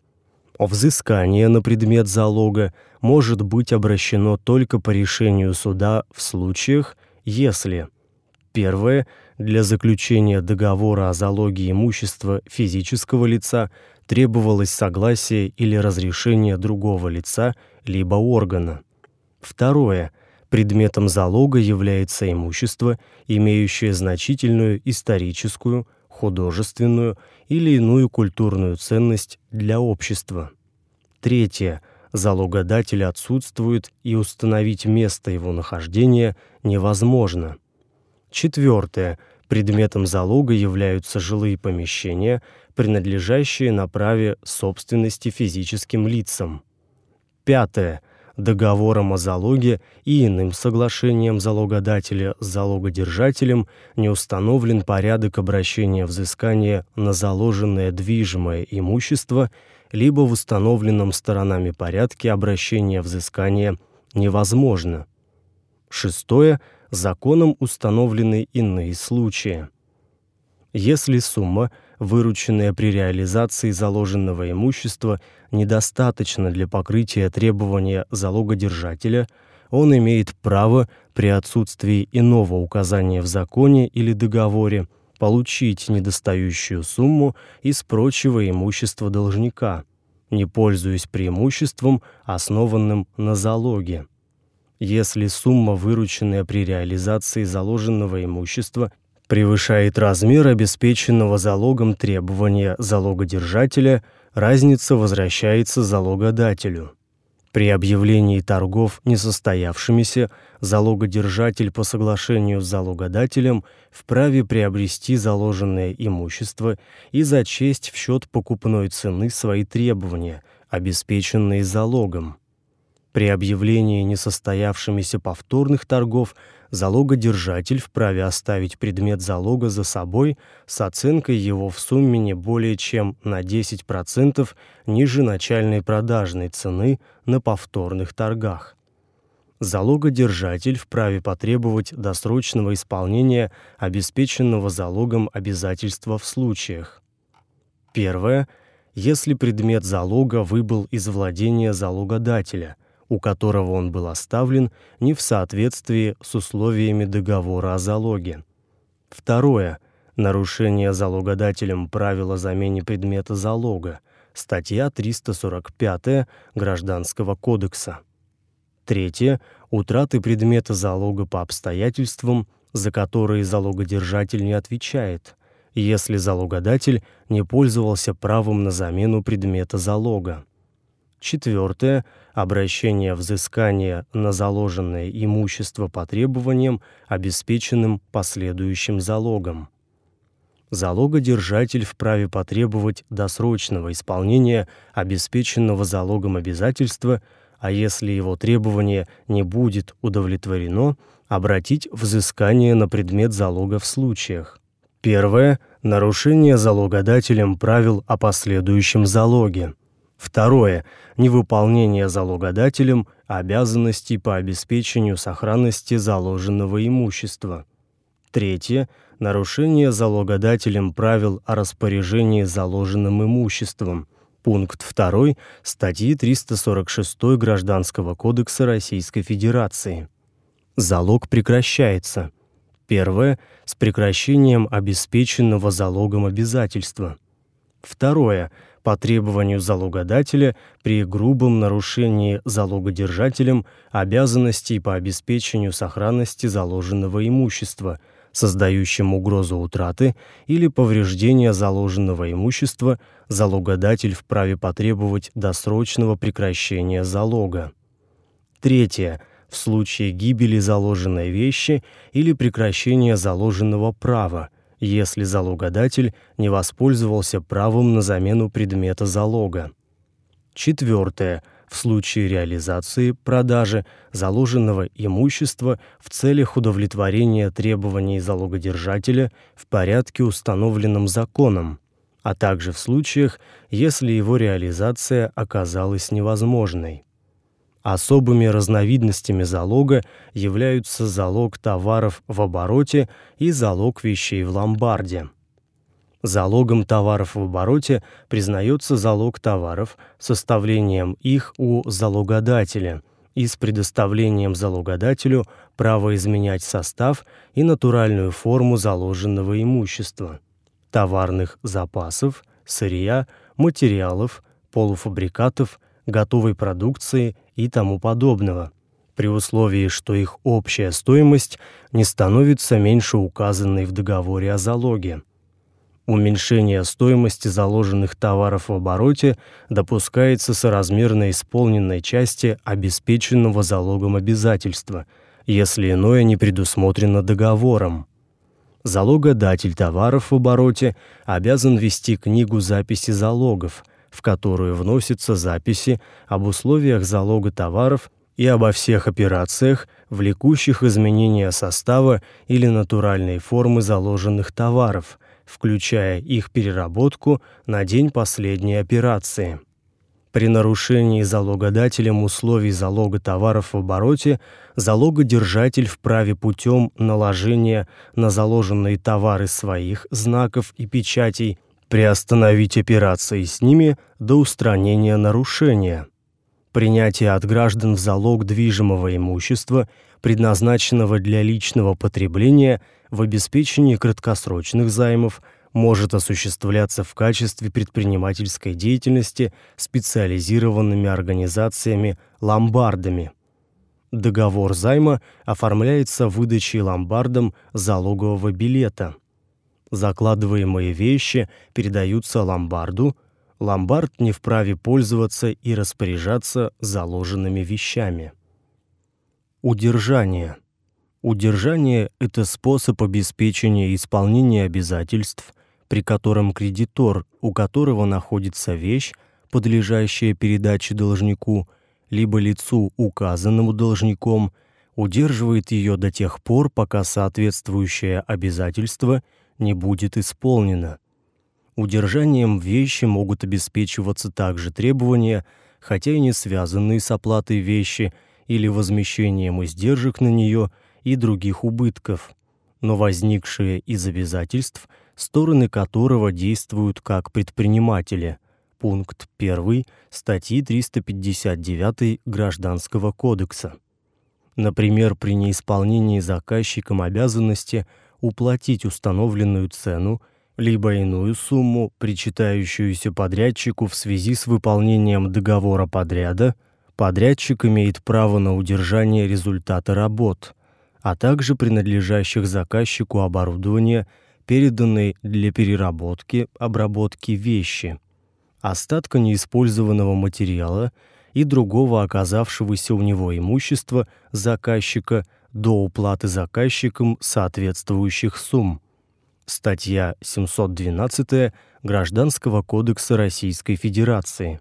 Взыскание на предмет залога может быть обращено только по решению суда в случаях, если первое для заключения договора о залоге имущества физического лица требовалось согласие или разрешение другого лица либо органа. Второе. Предметом залога является имущество, имеющее значительную историческую, художественную или иную культурную ценность для общества. Третье. Залогодатель отсутствует, и установить место его нахождения невозможно. Четвертое. Предметом залога являются жилые помещения, принадлежащие на праве собственности физическим лицам. Пятое. Договором о залоге и иным соглашением залогодателя с залогодержателем не установлен порядок обращения взыскания на заложенное движимое имущество, либо в установленном сторонами порядке обращения взыскания невозможно. Шестое законом установлены иные случаи. Если сумма, вырученная при реализации заложенного имущества, недостаточна для покрытия требования залогодержателя, он имеет право при отсутствии иного указания в законе или договоре получить недостающую сумму из прочего имущества должника, не пользуясь преимуществом, основанным на залоге. Если сумма, вырученная при реализации заложенного имущества, превышает размер обеспеченного залогом требования залогодержателя, разница возвращается залогодателю. При объявлении торгов несостоявшимися залогодержатель по соглашению с залогодателем вправе приобрести заложенное имущество и зачесть в счет покупной цены свои требования, обеспеченные залогом. При объявлении несостоявшимися повторных торгов залогодержатель вправе оставить предмет залога за собой с оценкой его в сумме не более чем на 10% ниже начальной продажной цены на повторных торгах. Залогодержатель вправе потребовать досрочного исполнения обеспеченного залогом обязательства в случаях. Первое если предмет залога выбыл из владения залогодателя, у которого он был оставлен не в соответствии с условиями договора о залоге. Второе нарушение залогодателем правила замене предмета залога, статья 345 Гражданского кодекса. Третье утраты предмета залога по обстоятельствам, за которые залогодержатель не отвечает, если залогодатель не пользовался правом на замену предмета залога. Четвертое обращение взыскания на заложенное имущество по требованиям, обеспеченным последующим залогом. Залогодержатель вправе потребовать досрочного исполнения обеспеченного залогом обязательства, а если его требование не будет удовлетворено, обратить взыскание на предмет залога в случаях. Первое нарушение залогодателем правил о последующем залоге. Второе невыполнение залогодателем обязанностей по обеспечению сохранности заложенного имущества. Третье нарушение залогодателем правил о распоряжении заложенным имуществом. Пункт 2 статьи 346 Гражданского кодекса Российской Федерации. Залог прекращается. Первое с прекращением обеспеченного залогом обязательства. Второе по требованию залогодателя при грубом нарушении залогодержателем обязанностей по обеспечению сохранности заложенного имущества – создающим угрозу утраты или повреждения заложенного имущества, залогодатель вправе потребовать досрочного прекращения залога. Третье. В случае гибели заложенной вещи или прекращения заложенного права, если залогодатель не воспользовался правом на замену предмета залога. Четвертое в случае реализации, продажи заложенного имущества в целях удовлетворения требований залогодержателя в порядке, установленном законом, а также в случаях, если его реализация оказалась невозможной. Особыми разновидностями залога являются залог товаров в обороте и залог вещей в ломбарде. Залогом товаров в обороте признается залог товаров составлением их у залогодателя и с предоставлением залогодателю права изменять состав и натуральную форму заложенного имущества, товарных запасов, сырья, материалов, полуфабрикатов, готовой продукции и тому подобного, при условии, что их общая стоимость не становится меньше указанной в договоре о залоге. Уменьшение стоимости заложенных товаров в обороте допускается соразмерно исполненной части обеспеченного залогом обязательства, если иное не предусмотрено договором. Залогодатель товаров в обороте обязан вести книгу записи залогов, в которую вносятся записи об условиях залога товаров и обо всех операциях, влекущих изменения состава или натуральной формы заложенных товаров – включая их переработку на день последней операции. При нарушении залогодателем условий залога товаров в обороте залогодержатель вправе путем наложения на заложенные товары своих знаков и печатей приостановить операции с ними до устранения нарушения. Принятие от граждан в залог движимого имущества, предназначенного для личного потребления – в обеспечении краткосрочных займов может осуществляться в качестве предпринимательской деятельности специализированными организациями ломбардами. Договор займа оформляется выдачей ломбардом залогового билета. Закладываемые вещи передаются ломбарду. Ломбард не вправе пользоваться и распоряжаться заложенными вещами. Удержание – Удержание – это способ обеспечения исполнения обязательств, при котором кредитор, у которого находится вещь, подлежащая передаче должнику, либо лицу, указанному должником, удерживает ее до тех пор, пока соответствующее обязательство не будет исполнено. Удержанием вещи могут обеспечиваться также требования, хотя и не связанные с оплатой вещи или возмещением издержек на нее – и других убытков, но возникшие из обязательств, стороны которого действуют как предприниматели, пункт 1 статьи 359 Гражданского кодекса. Например, при неисполнении заказчиком обязанности уплатить установленную цену либо иную сумму, причитающуюся подрядчику в связи с выполнением договора подряда, подрядчик имеет право на удержание результата работ, а также принадлежащих заказчику оборудования, переданной для переработки, обработки вещи, остатка неиспользованного материала и другого оказавшегося у него имущества заказчика до уплаты заказчиком соответствующих сумм статья 712 Гражданского кодекса Российской Федерации.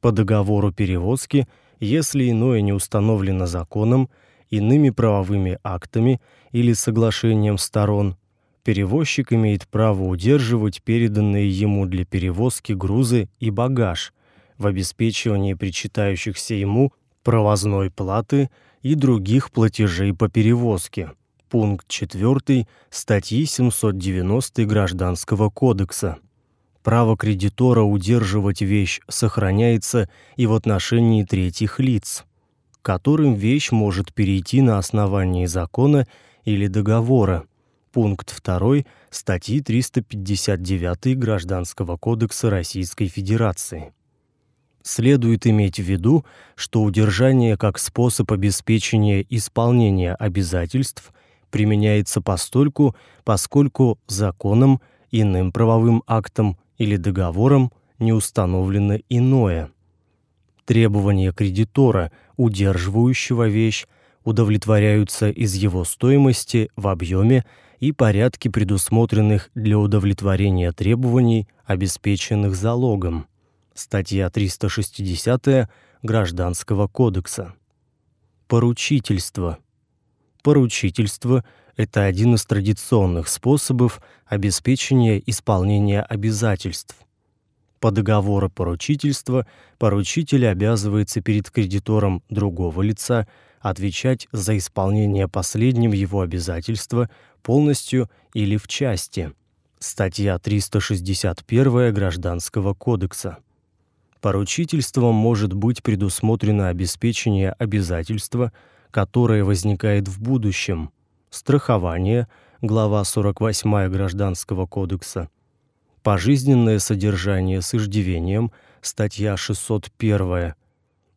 По договору перевозки, если иное не установлено законом, иными правовыми актами или соглашением сторон, перевозчик имеет право удерживать переданные ему для перевозки грузы и багаж в обеспечивании причитающихся ему провозной платы и других платежей по перевозке пункт 4 статьи 790 Гражданского кодекса. Право кредитора удерживать вещь сохраняется и в отношении третьих лиц, которым вещь может перейти на основании закона или договора. Пункт 2 статьи 359 Гражданского кодекса Российской Федерации. Следует иметь в виду, что удержание как способ обеспечения исполнения обязательств применяется постольку, поскольку законом, иным правовым актом или договором не установлено иное. Требования кредитора, удерживающего вещь, удовлетворяются из его стоимости в объеме и порядке, предусмотренных для удовлетворения требований, обеспеченных залогом. Статья 360 Гражданского кодекса. Поручительство – Поручительство это один из традиционных способов обеспечения исполнения обязательств. По договору поручительства поручитель обязывается перед кредитором другого лица отвечать за исполнение последним его обязательства полностью или в части. Статья 361 Гражданского кодекса. Поручительством может быть предусмотрено обеспечение обязательства которое возникает в будущем. Страхование, глава 48 Гражданского кодекса. Пожизненное содержание с иждивением, статья 601.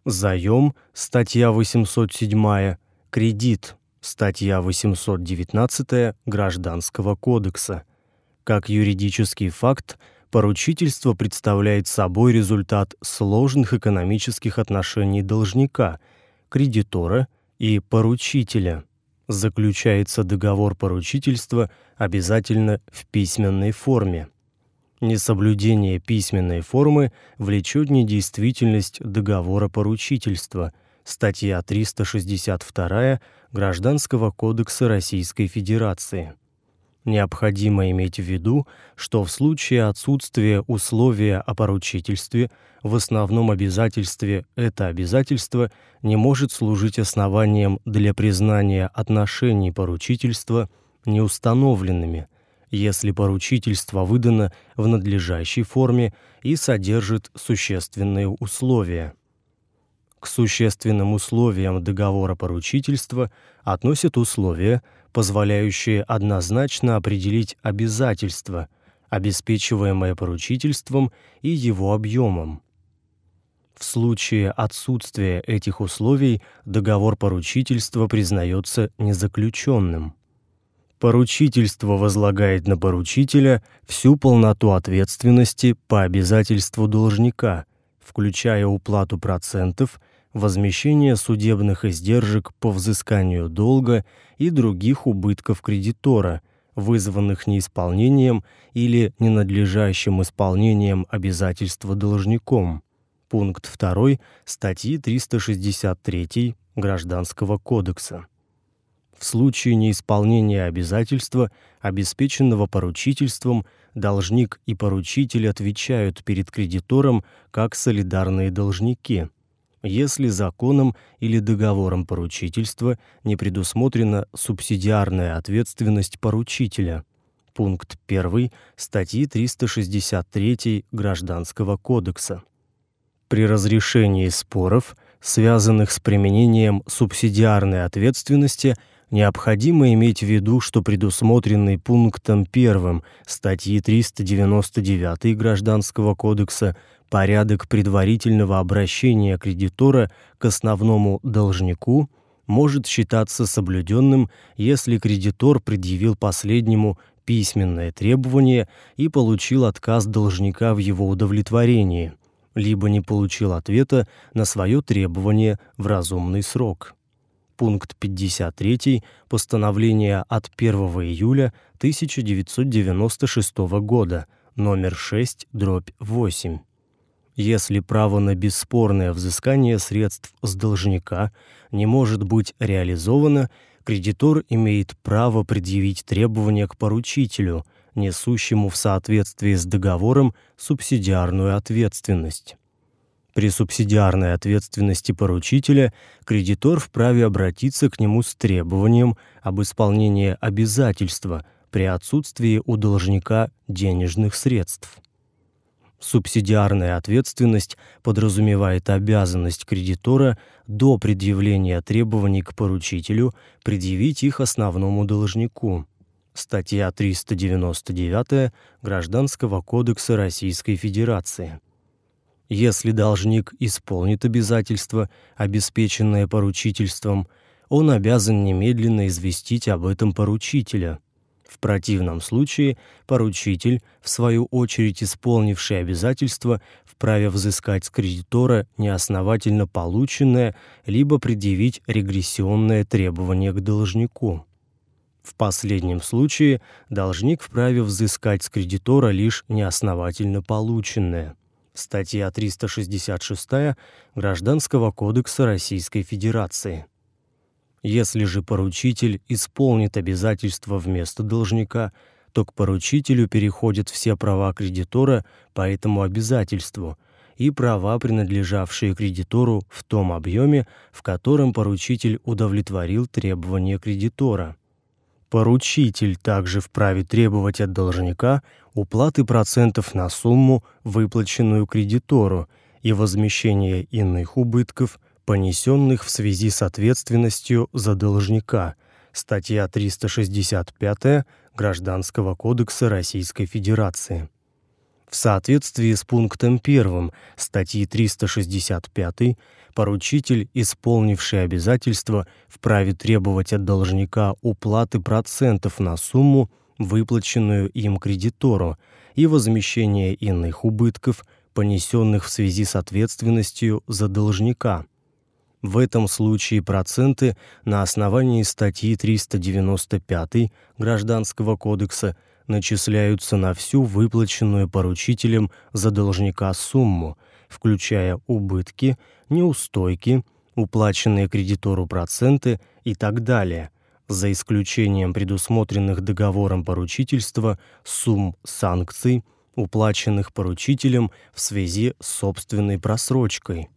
Заем, статья 807. Кредит, статья 819 Гражданского кодекса. Как юридический факт, поручительство представляет собой результат сложных экономических отношений должника, кредитора и поручителя. Заключается договор поручительства обязательно в письменной форме. Несоблюдение письменной формы влечет недействительность договора поручительства. Статья 362 Гражданского кодекса Российской Федерации. Необходимо иметь в виду, что в случае отсутствия условия о поручительстве в основном обязательстве это обязательство не может служить основанием для признания отношений поручительства неустановленными, если поручительство выдано в надлежащей форме и содержит существенные условия. К существенным условиям договора поручительства относят условия, позволяющие однозначно определить обязательство, обеспечиваемое поручительством и его объемом. В случае отсутствия этих условий договор поручительства признается незаключенным. Поручительство возлагает на поручителя всю полноту ответственности по обязательству должника, включая уплату процентов, возмещение судебных издержек по взысканию долга и других убытков кредитора, вызванных неисполнением или ненадлежащим исполнением обязательства должником пункт 2 статьи 363 Гражданского кодекса. В случае неисполнения обязательства, обеспеченного поручительством, должник и поручитель отвечают перед кредитором как солидарные должники. Если законом или договором поручительства не предусмотрена субсидиарная ответственность поручителя. Пункт 1 статьи 363 Гражданского кодекса. При разрешении споров, связанных с применением субсидиарной ответственности, необходимо иметь в виду, что предусмотренный пунктом 1 статьи 399 Гражданского кодекса порядок предварительного обращения кредитора к основному должнику может считаться соблюденным, если кредитор предъявил последнему письменное требование и получил отказ должника в его удовлетворении, либо не получил ответа на свое требование в разумный срок. Пункт 53 постановления от 1 июля 1996 года, номер 6/8 если право на бесспорное взыскание средств с должника не может быть реализовано, кредитор имеет право предъявить требования к поручителю, несущему в соответствии с договором субсидиарную ответственность. При субсидиарной ответственности поручителя кредитор вправе обратиться к нему с требованием об исполнении обязательства при отсутствии у должника денежных средств. Субсидиарная ответственность подразумевает обязанность кредитора до предъявления требований к поручителю предъявить их основному должнику. Статья 399 Гражданского кодекса Российской Федерации. Если должник исполнит обязательства, обеспеченные поручительством, он обязан немедленно известить об этом поручителя – в противном случае поручитель, в свою очередь исполнивший обязательства, вправе взыскать с кредитора неосновательно полученное либо предъявить регрессионное требование к должнику. В последнем случае должник вправе взыскать с кредитора лишь неосновательно полученное. Статья 366 Гражданского кодекса Российской Федерации. Если же поручитель исполнит обязательства вместо должника, то к поручителю переходят все права кредитора по этому обязательству и права, принадлежавшие кредитору в том объеме, в котором поручитель удовлетворил требования кредитора. Поручитель также вправе требовать от должника уплаты процентов на сумму, выплаченную кредитору, и возмещение иных убытков, понесенных в связи с ответственностью за должника. Статья 365 Гражданского кодекса Российской Федерации. В соответствии с пунктом 1 статьи 365 поручитель, исполнивший обязательство, вправе требовать от должника уплаты процентов на сумму, выплаченную им кредитору, и возмещение иных убытков, понесенных в связи с ответственностью за должника. В этом случае проценты на основании статьи 395 Гражданского кодекса начисляются на всю выплаченную поручителем за должника сумму, включая убытки, неустойки, уплаченные кредитору проценты и так далее, за исключением предусмотренных договором поручительства сумм санкций, уплаченных поручителем в связи с собственной просрочкой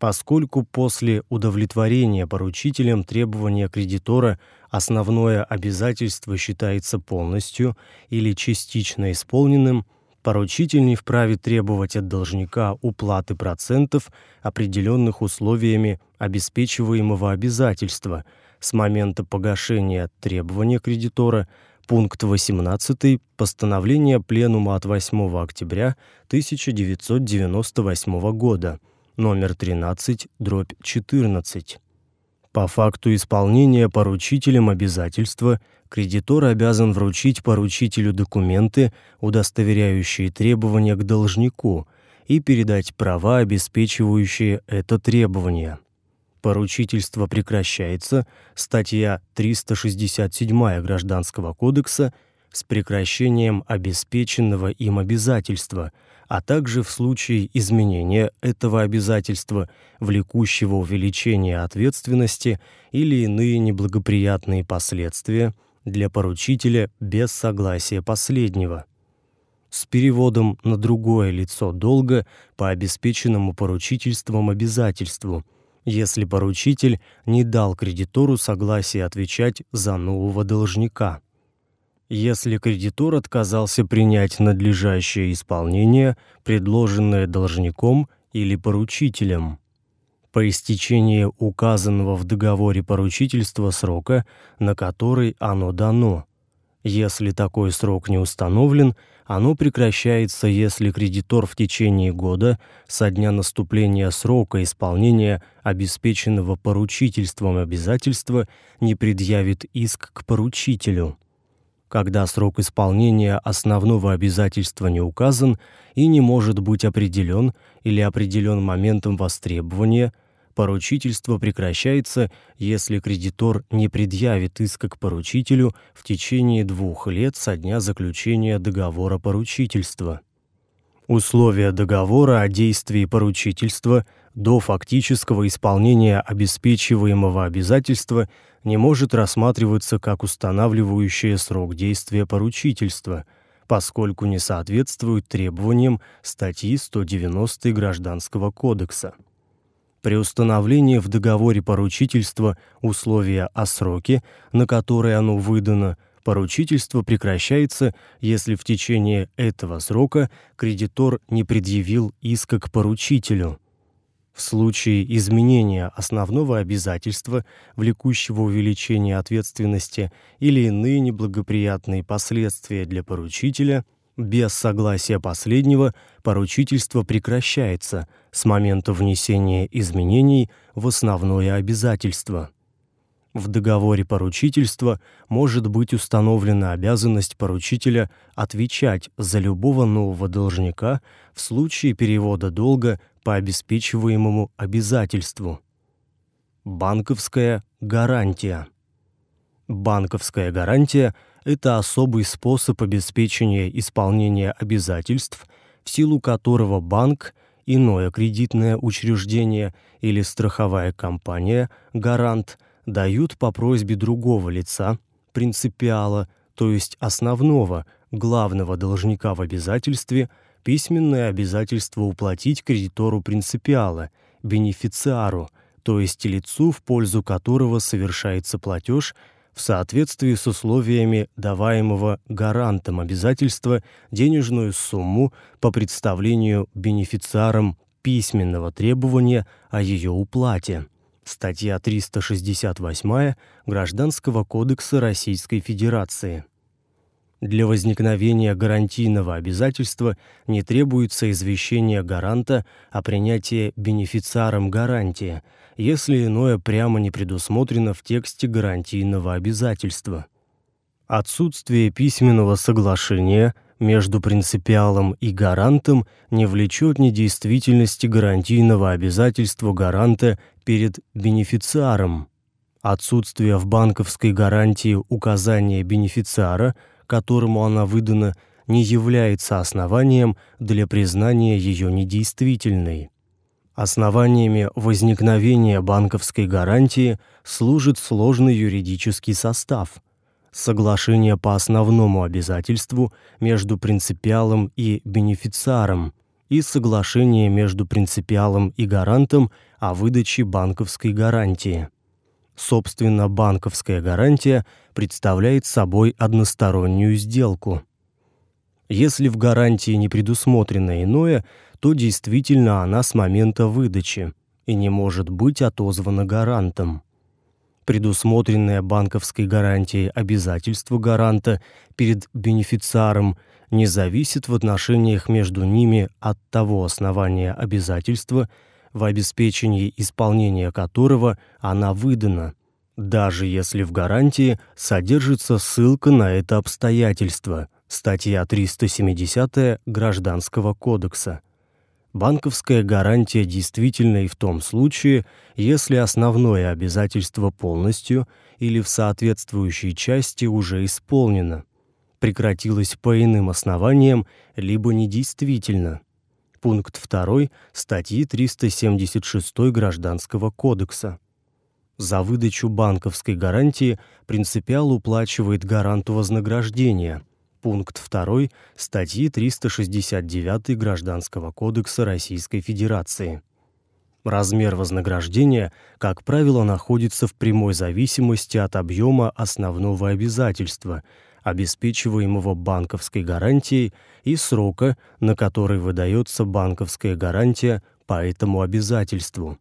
поскольку после удовлетворения поручителем требования кредитора основное обязательство считается полностью или частично исполненным, поручитель не вправе требовать от должника уплаты процентов, определенных условиями обеспечиваемого обязательства. С момента погашения требования кредитора пункт 18 постановления Пленума от 8 октября 1998 года номер 13, дробь 14. По факту исполнения поручителем обязательства кредитор обязан вручить поручителю документы, удостоверяющие требования к должнику, и передать права, обеспечивающие это требование. Поручительство прекращается, статья 367 Гражданского кодекса, с прекращением обеспеченного им обязательства – а также в случае изменения этого обязательства, влекущего увеличение ответственности или иные неблагоприятные последствия для поручителя без согласия последнего. С переводом на другое лицо долга по обеспеченному поручительством обязательству, если поручитель не дал кредитору согласия отвечать за нового должника. Если кредитор отказался принять надлежащее исполнение, предложенное должником или поручителем. По истечении указанного в договоре поручительства срока, на который оно дано. Если такой срок не установлен, оно прекращается, если кредитор в течение года со дня наступления срока исполнения обеспеченного поручительством обязательства не предъявит иск к поручителю. Когда срок исполнения основного обязательства не указан и не может быть определен или определен моментом востребования, поручительство прекращается, если кредитор не предъявит иска к поручителю в течение двух лет со дня заключения договора поручительства. Условия договора о действии поручительства до фактического исполнения обеспечиваемого обязательства не может рассматриваться как устанавливающее срок действия поручительства, поскольку не соответствует требованиям статьи 190 Гражданского кодекса. При установлении в договоре поручительства условия о сроке, на который оно выдано, поручительство прекращается, если в течение этого срока кредитор не предъявил иска к поручителю. В случае изменения основного обязательства, влекущего увеличение ответственности или иные неблагоприятные последствия для поручителя – без согласия последнего поручительство прекращается с момента внесения изменений в основное обязательство. В договоре поручительства может быть установлена обязанность поручителя отвечать за любого нового должника в случае перевода долга по обеспечиваемому обязательству. Банковская гарантия. Банковская гарантия это особый способ обеспечения исполнения обязательств, в силу которого банк, иное кредитное учреждение или страховая компания, гарант, дают по просьбе другого лица, принципиала, то есть основного, главного должника в обязательстве, письменное обязательство уплатить кредитору принципиала, бенефициару, то есть лицу, в пользу которого совершается платеж – в соответствии с условиями даваемого гарантом обязательства денежную сумму по представлению бенефициарам письменного требования о ее уплате. Статья 368 Гражданского кодекса Российской Федерации. Для возникновения гарантийного обязательства не требуется извещение гаранта о принятии бенефициаром гарантии – если иное прямо не предусмотрено в тексте гарантийного обязательства. Отсутствие письменного соглашения между принципиалом и гарантом не влечет недействительности гарантийного обязательства гаранта перед бенефициаром. Отсутствие в банковской гарантии указания бенефициара, которому она выдана, не является основанием для признания ее недействительной. Основаниями возникновения банковской гарантии служит сложный юридический состав. Соглашение по основному обязательству между принципиалом и бенефициаром и соглашение между принципиалом и гарантом о выдаче банковской гарантии. Собственно, банковская гарантия представляет собой одностороннюю сделку. Если в гарантии не предусмотрено иное, то действительно она с момента выдачи и не может быть отозвана гарантом. Предусмотренное банковской гарантией обязательство гаранта перед бенефициаром не зависит в отношениях между ними от того основания обязательства, в обеспечении исполнения которого она выдана, даже если в гарантии содержится ссылка на это обстоятельство. Статья 370 Гражданского кодекса. Банковская гарантия действительна и в том случае, если основное обязательство полностью или в соответствующей части уже исполнено, прекратилось по иным основаниям, либо недействительно. Пункт 2 статьи 376 Гражданского кодекса. За выдачу банковской гарантии принципиал уплачивает гаранту вознаграждения – пункт 2 статьи 369 Гражданского кодекса Российской Федерации. Размер вознаграждения, как правило, находится в прямой зависимости от объема основного обязательства, обеспечиваемого банковской гарантией, и срока, на который выдается банковская гарантия по этому обязательству.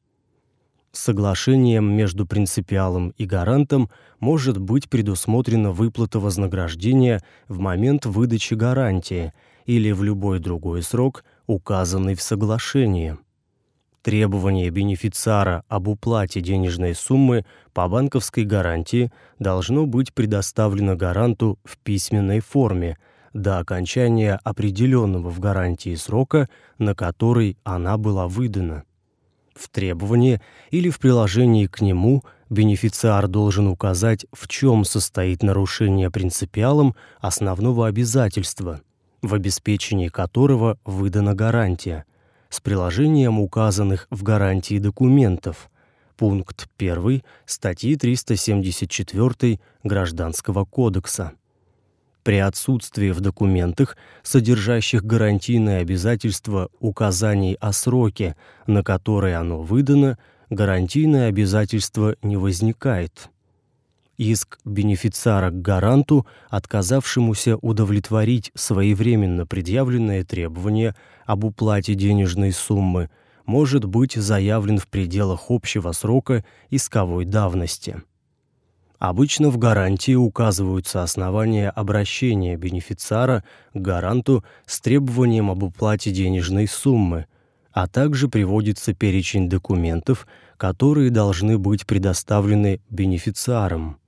Соглашением между принципиалом и гарантом может быть предусмотрена выплата вознаграждения в момент выдачи гарантии или в любой другой срок, указанный в соглашении. Требование бенефициара об уплате денежной суммы по банковской гарантии должно быть предоставлено гаранту в письменной форме до окончания определенного в гарантии срока, на который она была выдана. В требовании или в приложении к нему бенефициар должен указать, в чем состоит нарушение принципиалом основного обязательства, в обеспечении которого выдана гарантия, с приложением указанных в гарантии документов. Пункт 1 статьи 374 Гражданского кодекса. При отсутствии в документах, содержащих гарантийные обязательства, указаний о сроке, на который оно выдано, гарантийное обязательство не возникает. Иск бенефициара к гаранту, отказавшемуся удовлетворить своевременно предъявленные требования об уплате денежной суммы, может быть заявлен в пределах общего срока исковой давности. Обычно в гарантии указываются основания обращения бенефициара к гаранту с требованием об уплате денежной суммы, а также приводится перечень документов, которые должны быть предоставлены бенефициарам.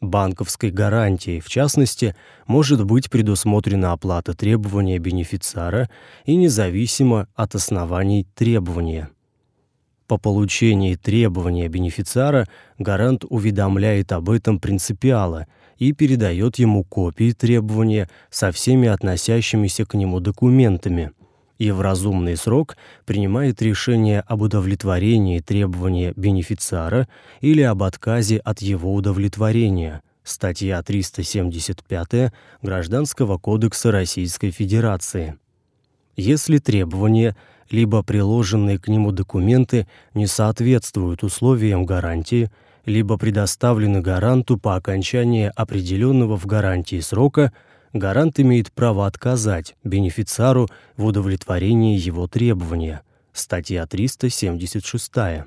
Банковской гарантией, в частности, может быть предусмотрена оплата требования бенефициара и независимо от оснований требования. По получении требования бенефициара гарант уведомляет об этом принципиала и передает ему копии требования со всеми относящимися к нему документами и в разумный срок принимает решение об удовлетворении требования бенефициара или об отказе от его удовлетворения. Статья 375 Гражданского кодекса Российской Федерации. Если требование либо приложенные к нему документы не соответствуют условиям гарантии, либо предоставлены гаранту по окончании определенного в гарантии срока, гарант имеет право отказать бенефициару в удовлетворении его требования. Статья 376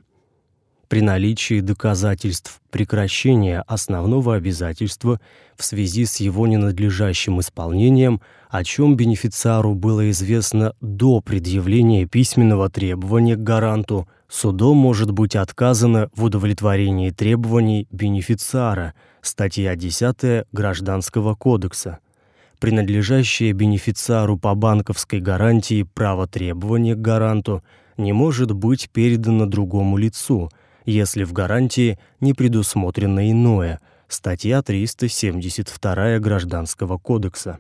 при наличии доказательств прекращения основного обязательства в связи с его ненадлежащим исполнением, о чем бенефициару было известно до предъявления письменного требования к гаранту, судом может быть отказано в удовлетворении требований бенефициара. Статья 10 Гражданского кодекса. Принадлежащее бенефициару по банковской гарантии право требования к гаранту не может быть передано другому лицу – если в гарантии не предусмотрено иное. Статья 372 Гражданского кодекса.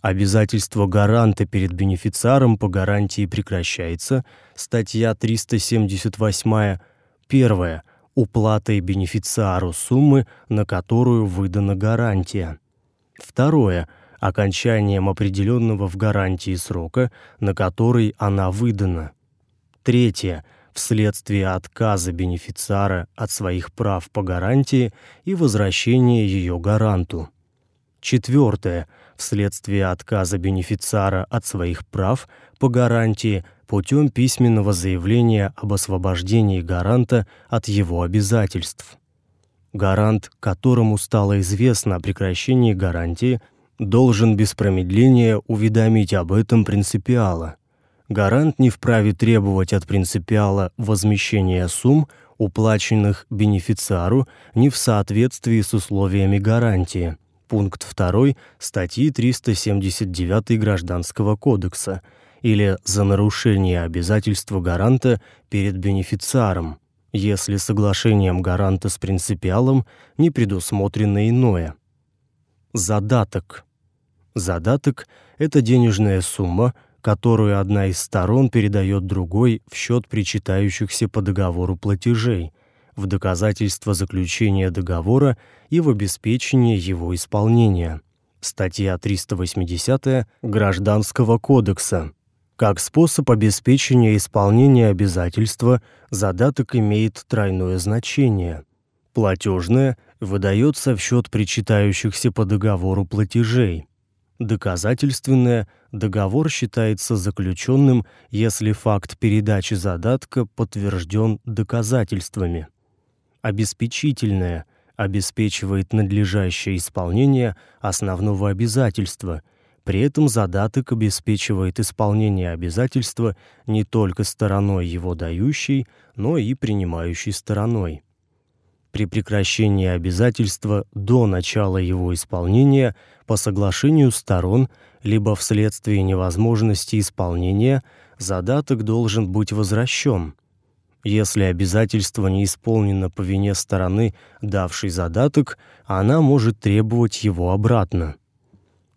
Обязательство гаранта перед бенефициаром по гарантии прекращается. Статья 378. Первое. Уплатой бенефициару суммы, на которую выдана гарантия. Второе. Окончанием определенного в гарантии срока, на который она выдана. Третье вследствие отказа бенефициара от своих прав по гарантии и возвращения ее гаранту. Четвертое. Вследствие отказа бенефициара от своих прав по гарантии путем письменного заявления об освобождении гаранта от его обязательств. Гарант, которому стало известно о прекращении гарантии, должен без промедления уведомить об этом принципиала гарант не вправе требовать от принципиала возмещения сумм, уплаченных бенефициару не в соответствии с условиями гарантии. Пункт 2 статьи 379 Гражданского кодекса или за нарушение обязательства гаранта перед бенефициаром, если соглашением гаранта с принципиалом не предусмотрено иное. Задаток. Задаток это денежная сумма, которую одна из сторон передает другой в счет причитающихся по договору платежей, в доказательство заключения договора и в обеспечение его исполнения. Статья 380 Гражданского кодекса. Как способ обеспечения исполнения обязательства задаток имеет тройное значение: платежное, выдается в счет причитающихся по договору платежей. Доказательственное договор считается заключенным, если факт передачи задатка подтвержден доказательствами. Обеспечительное обеспечивает надлежащее исполнение основного обязательства. При этом задаток обеспечивает исполнение обязательства не только стороной его дающей, но и принимающей стороной. При прекращении обязательства до начала его исполнения по соглашению сторон либо вследствие невозможности исполнения задаток должен быть возвращен. Если обязательство не исполнено по вине стороны, давшей задаток, она может требовать его обратно.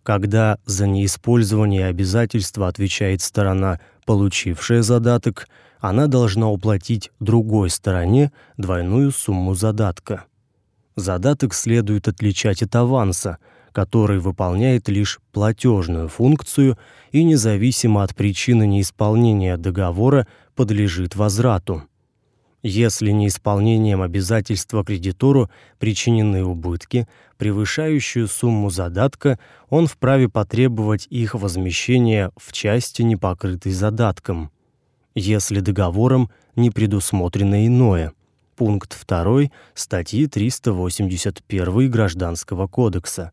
Когда за неиспользование обязательства отвечает сторона, получившая задаток, она должна уплатить другой стороне двойную сумму задатка. Задаток следует отличать от аванса, который выполняет лишь платежную функцию и независимо от причины неисполнения договора подлежит возврату. Если неисполнением обязательства кредитору причинены убытки, превышающие сумму задатка, он вправе потребовать их возмещения в части, не покрытой задатком, если договором не предусмотрено иное. Пункт 2 статьи 381 Гражданского кодекса.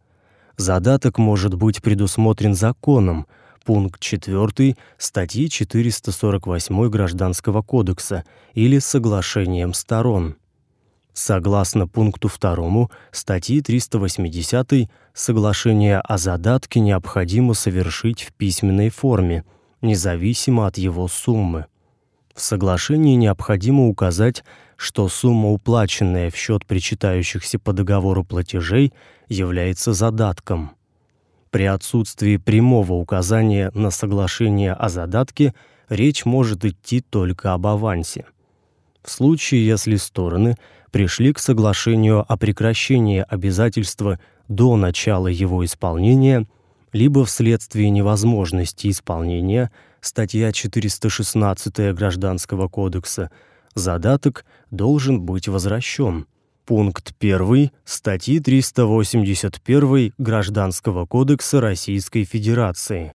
Задаток может быть предусмотрен законом, пункт 4 статьи 448 Гражданского кодекса или соглашением сторон. Согласно пункту 2 статьи 380 соглашение о задатке необходимо совершить в письменной форме, независимо от его суммы. В соглашении необходимо указать, что сумма, уплаченная в счет причитающихся по договору платежей, является задатком. При отсутствии прямого указания на соглашение о задатке речь может идти только об авансе. В случае, если стороны пришли к соглашению о прекращении обязательства до начала его исполнения, либо вследствие невозможности исполнения, статья 416 Гражданского кодекса, задаток должен быть возвращен Пункт 1 статьи 381 Гражданского кодекса Российской Федерации.